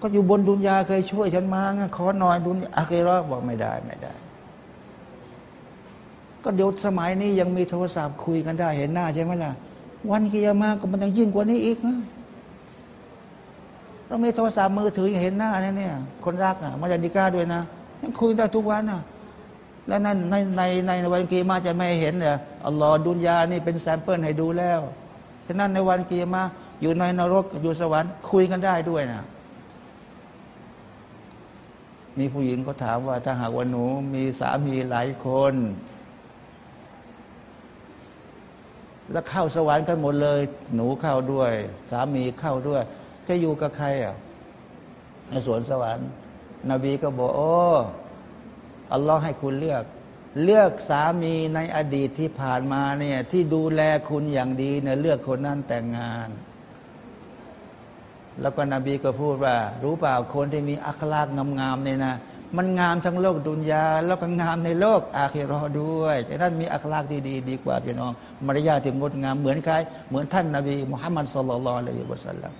ก็อยู่บนดุนยาเคยช่วยฉันมาขอหน่อยดุนยาอาเครอบอกไม่ได้ไม่ได้ ก็เดี๋ยวสมัยนี้ยังมีโทรศัพท์คุยกันได้เห็นหน้าใช่ไหมล่ะ วันกิยามาก็มันยังยิ่งกว่านี้อีกนะเรามีโทรศัพท์มือถือเห็นหน้าเนี่ยเนี่ยคนรักอะมาจากดิก้าด้วยนะยังคุยได้ทุกวันอะ แล้วนั่นในในในวันกิยามาจะไม่เห็นเหรออัลลอฮ์ดุนยานี่เป็น sample ให้ดูแล้วฉะนั้นในวันกิยามาอยู่ในนรกอยู่สวรรค์คุยกันได้ด้วยนะมีผู้หญิงเขาถามว่า ถ้าหากว่าหนูมีสามีหลายคน แล้วเข้าสวรรค์กันหมดเลย หนูเข้าด้วย สามีเข้าด้วย จะอยู่กับใครอะในสวนสวรรค์ นบีก็บอกโอ้ อัลลอฮ์ให้คุณเลือก เลือกสามีในอดีตที่ผ่านมาเนี่ยที่ดูแลคุณอย่างดีเนี่ยเลือกคนนั้นแต่งงาน แล้วก็นบีก็พูดว่า รู้เปล่าคนที่มีอัคลากงามๆเนี่ยนะมันงามทั้งโลกดุนยา แล้วก็งามในโลกอาคิรอด้วยแต่ท่านมีอัคลากที่ดีดีกว่าพี่น้องมารยาทที่งดงามเหมือนใครเหมือนท่านนบีมุฮัมมัดสุลลัลอะลัยฮิวะสัลลัม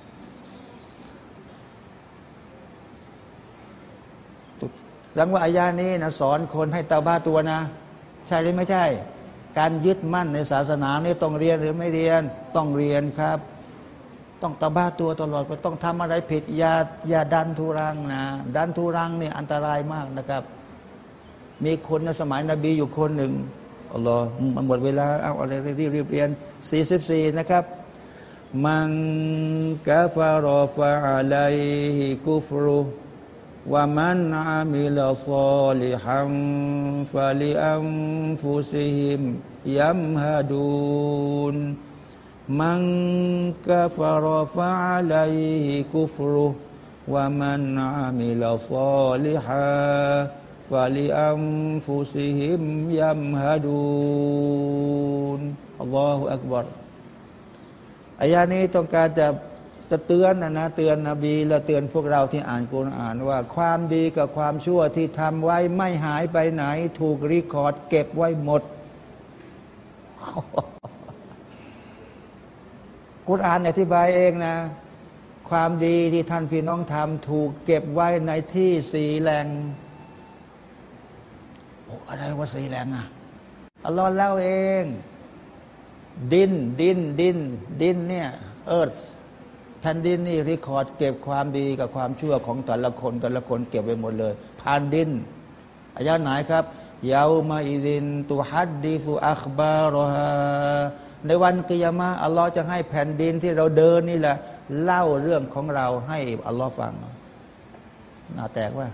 ดังว่าอายานี้นะสอนคนให้ตาบ้าตัวนะ ใช่หรือไม่ใช่ การยึดมั่นในศาสนานี่ต้องเรียนหรือไม่เรียนต้องเรียนครับ ต้องตาบ้าตัวตลอดต้องทำอะไรผิดอย่าอย่าดันทุรังนะดันทุรังเนี่ยอันตรายมากนะครับ มีคนในสมัยนบีอยู่คนหนึ่งอัลลอฮ์มันหมดเวลาเอาอะไรรีบรีบเรียน 44 นะครับมังกาฟารอฟะอะลัยฮิกุฟรุ ومن عمل صالحا فلأنفسهم يمهدون من كفر فعليه كفره ومن عمل صالحا فلأنفسهم يمهدون الله أكبر อายานี้ต้องการจะ จะเตือนนะนะเตือนนบีและเตือนพวกเราที่อ่านกุรอานว่า ความดีกับความชั่วที่ทำไว้ไม่หายไปไหน ถูก record เก็บไว้หมดกุรอานอธิบายเองนะ ความดีที่ท่านพี่น้องทำถูกเก็บไว้ในที่สี่แหล่งโอ้อะไรว่าสี่แหล่งอะอัลลอฮ์เล่าเอง ดินดินดินดินเนี่ย earth แผ่นดินนี่ record เก็บความดีกับความชั่วของแต่ละคนแต่ละคนเก็บไว้หมดเลยผ่านดินอายาไหนครับยาวมาอิดินตุฮัดดีสุอัคบารฮาในวันกิยามะอัลลอฮ์จะให้แผ่นดินที่เราเดินนี่แหละ เล่าเรื่องของเราให้อัลลอฮ์ฟังน่าแตกว่า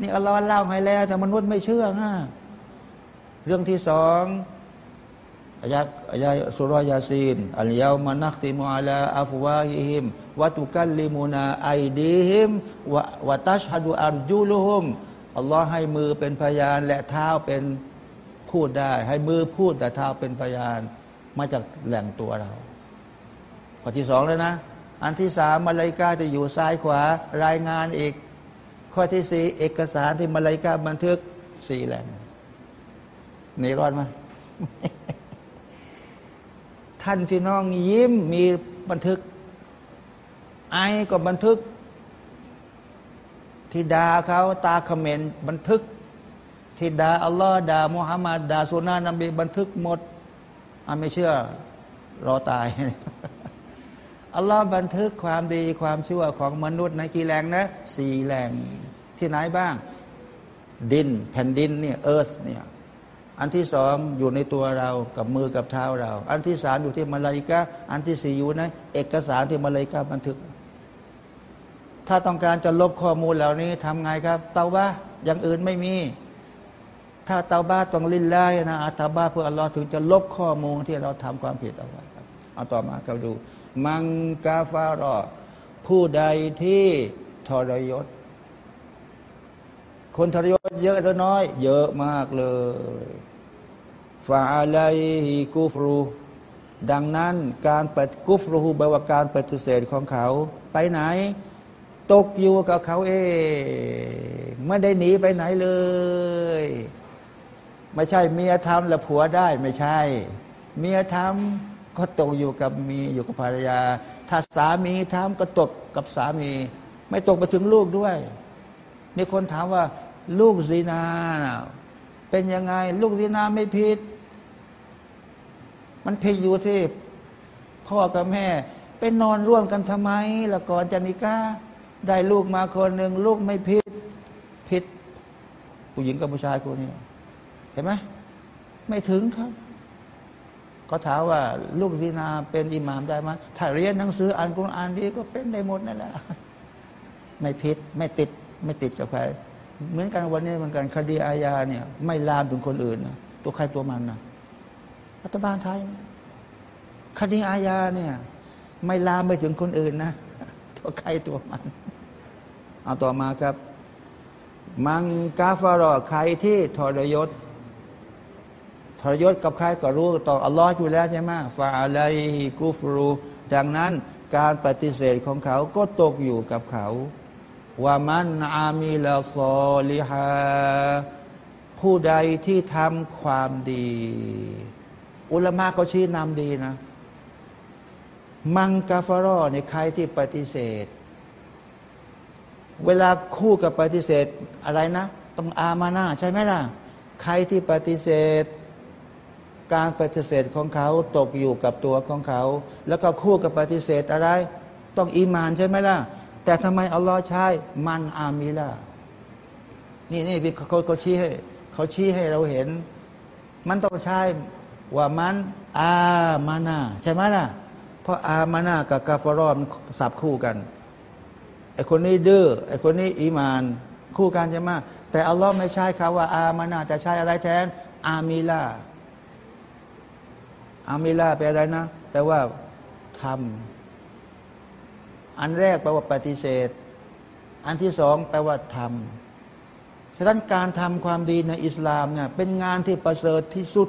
นี่อัลลอฮ์เล่าให้แล้ว แต่มนุษย์ไม่เชื่อฮะเรื่องที่สอง อายะอายะสุรยาซีนอัลยาวมานักติมุอาลาอัฟวาฮิฮิมวัตุกัลลิมุนาไอดีฮิมวะวะตัชฮัดูอัรจูลุฮุมอัลลอฮ์ให้มือเป็นพยาน และเท้าเป็นพูดได้ ให้มือพูดแต่เท้าเป็นพยาน มาจากแหล่งตัวเราข้อที่สองเลยนะ อันที่สามมาลายกาจะอยู่ซ้ายขวารายงานอีก ข้อที่สี่เอกสารที่มาลายกาบันทึกสี่แหล่งนี่รอดไหม ท่านพี่น้องยิ้มมีบันทึก ไอก็บันทึกที่ดาเขาตาเขมนบันทึกที่ดาอัลลอฮ์ดามุฮัมมัดดาสุนานบีบันทึกหมดอาไม่เชื่อรอตายอัลลอฮ์บันทึกความดีความชั่วของมนุษย์ในกี่แหล่งนะสี่แหล่งที่ไหนบ้าง ดินแผ่นดินเนี่ยเอิร์ธเนี่ย อันที่สองอยู่ในตัวเรากับมือกับเท้าเรา อันที่สามอยู่ที่มาลายกาอันที่สี่อยู่ในเอกสารที่มาลายกาบันทึก ถ้าต้องการจะลบข้อมูลเหล่านี้ทำไงครับ เตาบ้าอย่างอื่นไม่มี ถ้าเตาบ้าต้องลิ้นไล่นะอัตบ้าเพื่ออัลลอฮ์ถึงจะลบข้อมูลที่เราทำความผิดเอาไว้ครับเอาต่อมาเราดู มังกาฟารอผู้ใดที่ทรยศ คนทรยศเยอะหรือน้อย เยอะมากเลยฟาอะไรกูฟรูดังนั้นการปฏิกุฟรูแปลว่าการปฏิเสธของเขา ไปไหน ตกอยู่กับเขาเองไม่ได้หนีไปไหนเลย ไม่ใช่เมียทำแล้วผัวได้ไม่ใช่ เมียทำก็ตกอยู่กับมีอยู่กับภรรยา ถ้าสามีทำก็ตกกับสามี ไม่ตกไปถึงลูกด้วย มีคนถามว่า ลูกซีนาเป็นยังไง ลูกซีนาไม่ผิด มันผิดอยู่ที่พ่อกับแม่ไปนอนร่วมกันทำไมละก่อนจะนิก้าได้ลูกมาคนหนึ่งลูกไม่ผิดผิด ผู้หญิงกับผู้ชายคนนี้เห็นไหมไม่ถึงครับก็ถามว่าลูกซีนาเป็นอิหมามได้ไหมถ้าเรียนหนังสืออ่านกุรอานดีก็เป็นได้หมดนั่นแหละไม่ผิดไม่ติดไม่ติดกับใคร เหมือนกันวันนี้เหมือนกันคดีอาญาเนี่ย ไม่ลามถึงคนอื่นนะตัวใครตัวมันนะรัฐบาลไทย คดีอาญาเนี่ย ไม่ลามไปถึงคนอื่นนะตัวใครตัวมัน เอาต่อมาครับ มังกาฟารอใครที่ทรยศทรยศกับใครก็รู้ต่ออัลลอฮ์อยู่แล้วใช่ไหมฟาอะไรกูฟรู ดังนั้นการปฏิเสธของเขาก็ตกอยู่กับเขา ว่ามันอามีลาซอลิฮาผู้ใดที่ทำความดี อุลมะก็ชี้นำดีนะ มังกาฟารอในใครที่ปฏิเสธ เวลาคู่กับปฏิเสธอะไรนะ ต้องอามานาใช่ไหมล่ะ ใครที่ปฏิเสธ การปฏิเสธของเขาตกอยู่กับตัวของเขา แล้วก็คู่กับปฏิเสธอะไร ต้องอีมานใช่ไหมล่ะ แต่ทำไมอัลลอฮ์ใช้มันอามีล่ะนี่นี่เขาเขาชี้ให้เขาชี้ให้เราเห็น มันต้องใช้ว่ามันอามานาใช่ไหมล่ะเพราะอามานากับกาฟารอมสับคู่กันไอคนนี้ดื้อไอคนนี้อีมาน คู่กันใช่ไหมแต่อัลลอฮ์ไม่ใช่คำว่า อามานาจะใช้อะไรแทน อามีล่าอามิลาแปลอะไรนะแปลว่าทำ อันแรกแปลว่าปฏิเสธ อันที่สองแปลว่าทำฉะนั้นการทำความดีในอิสลามเนี่ยเป็นงานที่ประเสริฐที่สุด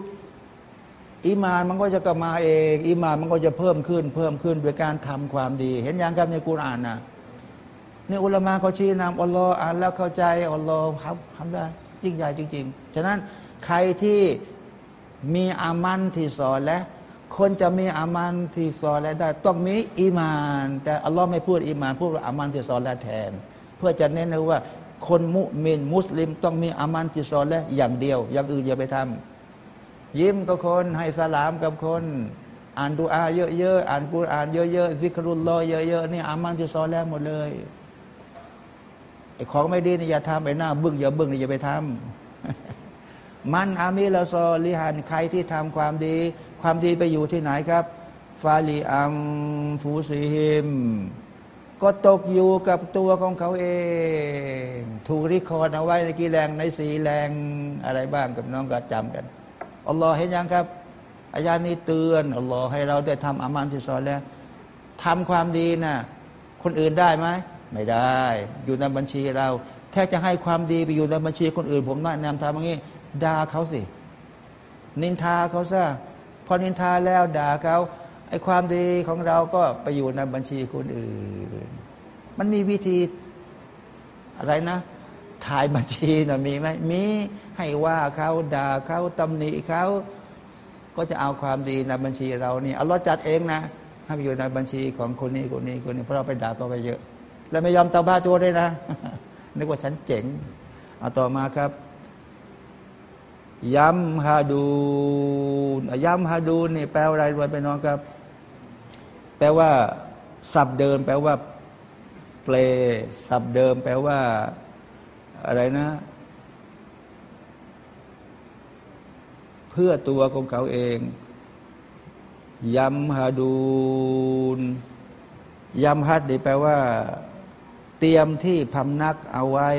อิมานมันก็จะกลับมาเองอิมานมันก็จะเพิ่มขึ้น เพิ่มขึ้นโดยการทำความดี เห็นอย่างครับในกุรานนะนี่อุลามะเขาชี้นำอัลลอฮ์อ่านแล้วเข้าใจอัลลอฮ์ครับทำได้ยิ่งใหญ่จริงๆ ฉะนั้นใครที่มีอามันที่สอนและ คนจะมีอามันที่สอนและได้ ต้องมีอีมาน แต่อัลลอฮ์ไม่พูดอีมานพูดว่าอามันที่สอนและแทน เพื่อจะเน้นนะว่า คนมุมินมุสลิม ต้องมีอามันที่สอนและอย่างเดียว อย่างอื่นอย่าไปทำยิ้มกับคนให้สลามกับคน อ่านดูอาเยอะๆอ่านกุรอานเยอะๆซิกรุลลอเยอะๆนี่อามันที่สอนแล้วหมดเลยไอ้ของไม่ดีนี่อย่าทำไอ้หน้าบึ้งอย่าบึ้งนี่อย่าไปทำมันอามิลาซอลิฮันใครที่ทำความดี ความดีไปอยู่ที่ไหนครับ ฟาลีอังฟูซีฮิม ก็ตกอยู่กับตัวของเขาเอง ถูกริคอร์ดเอาไว้ในกี่แรงในสีแรงอะไรบ้างกับน้องก็จำกัน อัลลอฮ์เห็นยังครับ อายานี้เตือน อัลลอฮ์ให้เราได้ทำอามันที่สอนแล้วทำความดีนะ่ะคนอื่นได้ไหมไม่ได้ อยู่ในบัญชีเรา แท้จะให้ความดีไปอยู่ในบัญชีคนอื่น ผมแนะนำทำอย่างนี้ด่าเขาสิ นินทาเขาซะ พอนินทาแล้วด่าเขาไอ้ความดีของเราก็ไปอยู่ในบัญชีคนอื่น มันมีวิธีอะไรนะถ่ายบัญชีนะมีไหมมีให้ว่าเขาด่าเขาตำหนิเขาก็จะเอาความดีในบัญชีเรานี่อัลลอฮ์จัดเองนะให้ไปอยู่ในบัญชีของคนนี้คนนี้คนนี้เพราะเราไปด่าเขาไปเยอะ แล้วไม่ยอมตาบ้าตัวด้วยนะนึกว่าฉันเจ๋งเอาต่อมาครับ ยัมฮาดูนยัมฮาดูนนี่แปลอะไรรวยไปน้องครับ แปลว่าสับเดิม แปลว่าเปลสับเดิม แปลว่า อะไรนะ เพื่อตัวของเขาเองยัมฮาดูนยัมฮัดนี่แปลว่า เตรียมที่พำนักเอาไว้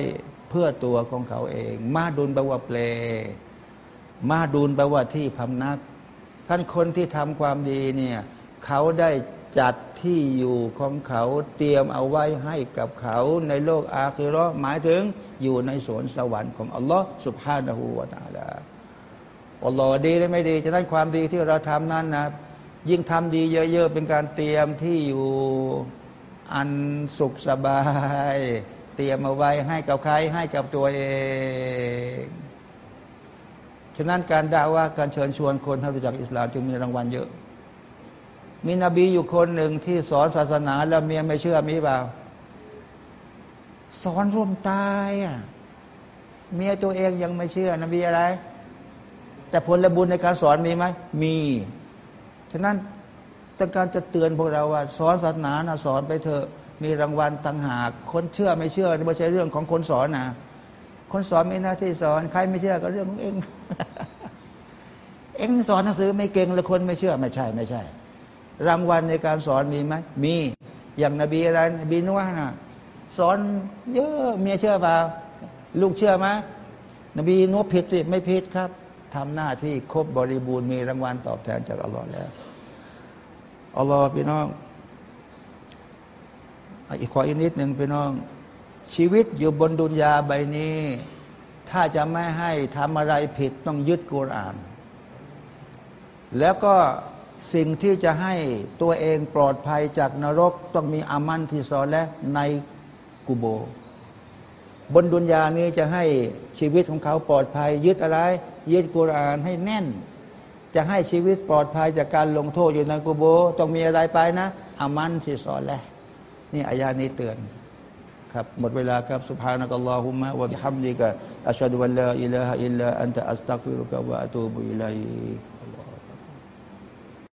เพื่อตัวของเขาเอง มาดุลแปลว่าเปล มาดุลแปลว่าที่พำนัก ท่านคนที่ทำความดีเนี่ยเขาได้จัดที่อยู่ของเขาเตรียมเอาไว้ให้กับเขาในโลกอาคิราะห์หมายถึงอยู่ในสวนสวรรค์ของอัลลอฮ์สุบฮานะฮูวาตาลาอัลลอฮ์ดีหรือไม่ดี จะได้ความดีที่เราทำนั้นนะยิ่งทำดีเยอะ ๆ เป็นการเตรียมที่อยู่อันสุขสบาย เตรียมเอาไว้ให้กับใครให้กับตัวเอง ฉะนั้นการด่าว่าการเชิญชวนคนให้รู้จักอิสลามจึงมีรางวัลเยอะ มีนบีอยู่คนหนึ่งที่สอนศาสนาแล้วเมียไม่เชื่อมีเปล่าสอนร่วมตายอะเมียตัวเองยังไม่เชื่อนบีอะไร แต่ผลบุญในการสอนมีไหมมี ฉะนั้นต้องการจะเตือนพวกเราว่า สอนศาสนานะสอนไปเถอะมีรางวัลต่างหาก คนเชื่อไม่เชื่อไม่ใช่เรื่องของคนสอนนะ คนสอนมีหน้าที่สอน ใครไม่เชื่อก็เรื่องของเองเองสอนหนังสือไม่เก่งแล้วคนไม่เชื่อไม่ใช่ไม่ใช่ รางวัลในการสอนมีไหมมีอย่างนบีอะไรนบีนัวนะสอนเยอะเมียเชื่อเปล่าลูกเชื่อไหมนบีนัวผิดสิไม่ผิดครับทำหน้าที่ครบบริบูรณ์มีรางวัลตอบแทนจากอัลลอฮ์แล้วอัลลอฮ์พี่น้องอีกขออีกนิดหนึ่งพี่น้อง ชีวิตอยู่บนดุนยาใบนี้ ถ้าจะไม่ให้ทำอะไรผิดต้องยึดกุรอาน แล้วก็สิ่งที่จะให้ตัวเองปลอดภัยจากนรกต้องมีอามันที่ซอและในกุโบบนดุนยานี้จะให้ชีวิตของเขาปลอดภัย ยึดอะไรยึดกุรอานให้แน่น จะให้ชีวิตปลอดภัยจากการลงโทษอยู่ในกุโบ ต้องมีอะไรไปนะอามันที่ซอและนี่อายานี้เตือน ครับหมดเวลาครับสุภานะกัลลอฮุมะวะบิฮัมดิกะอัชฮะดุอัลลอฮอิลลาฮะอิลลาอันตะอัสตักฟิรุกะวะอะตูบุอิลัยก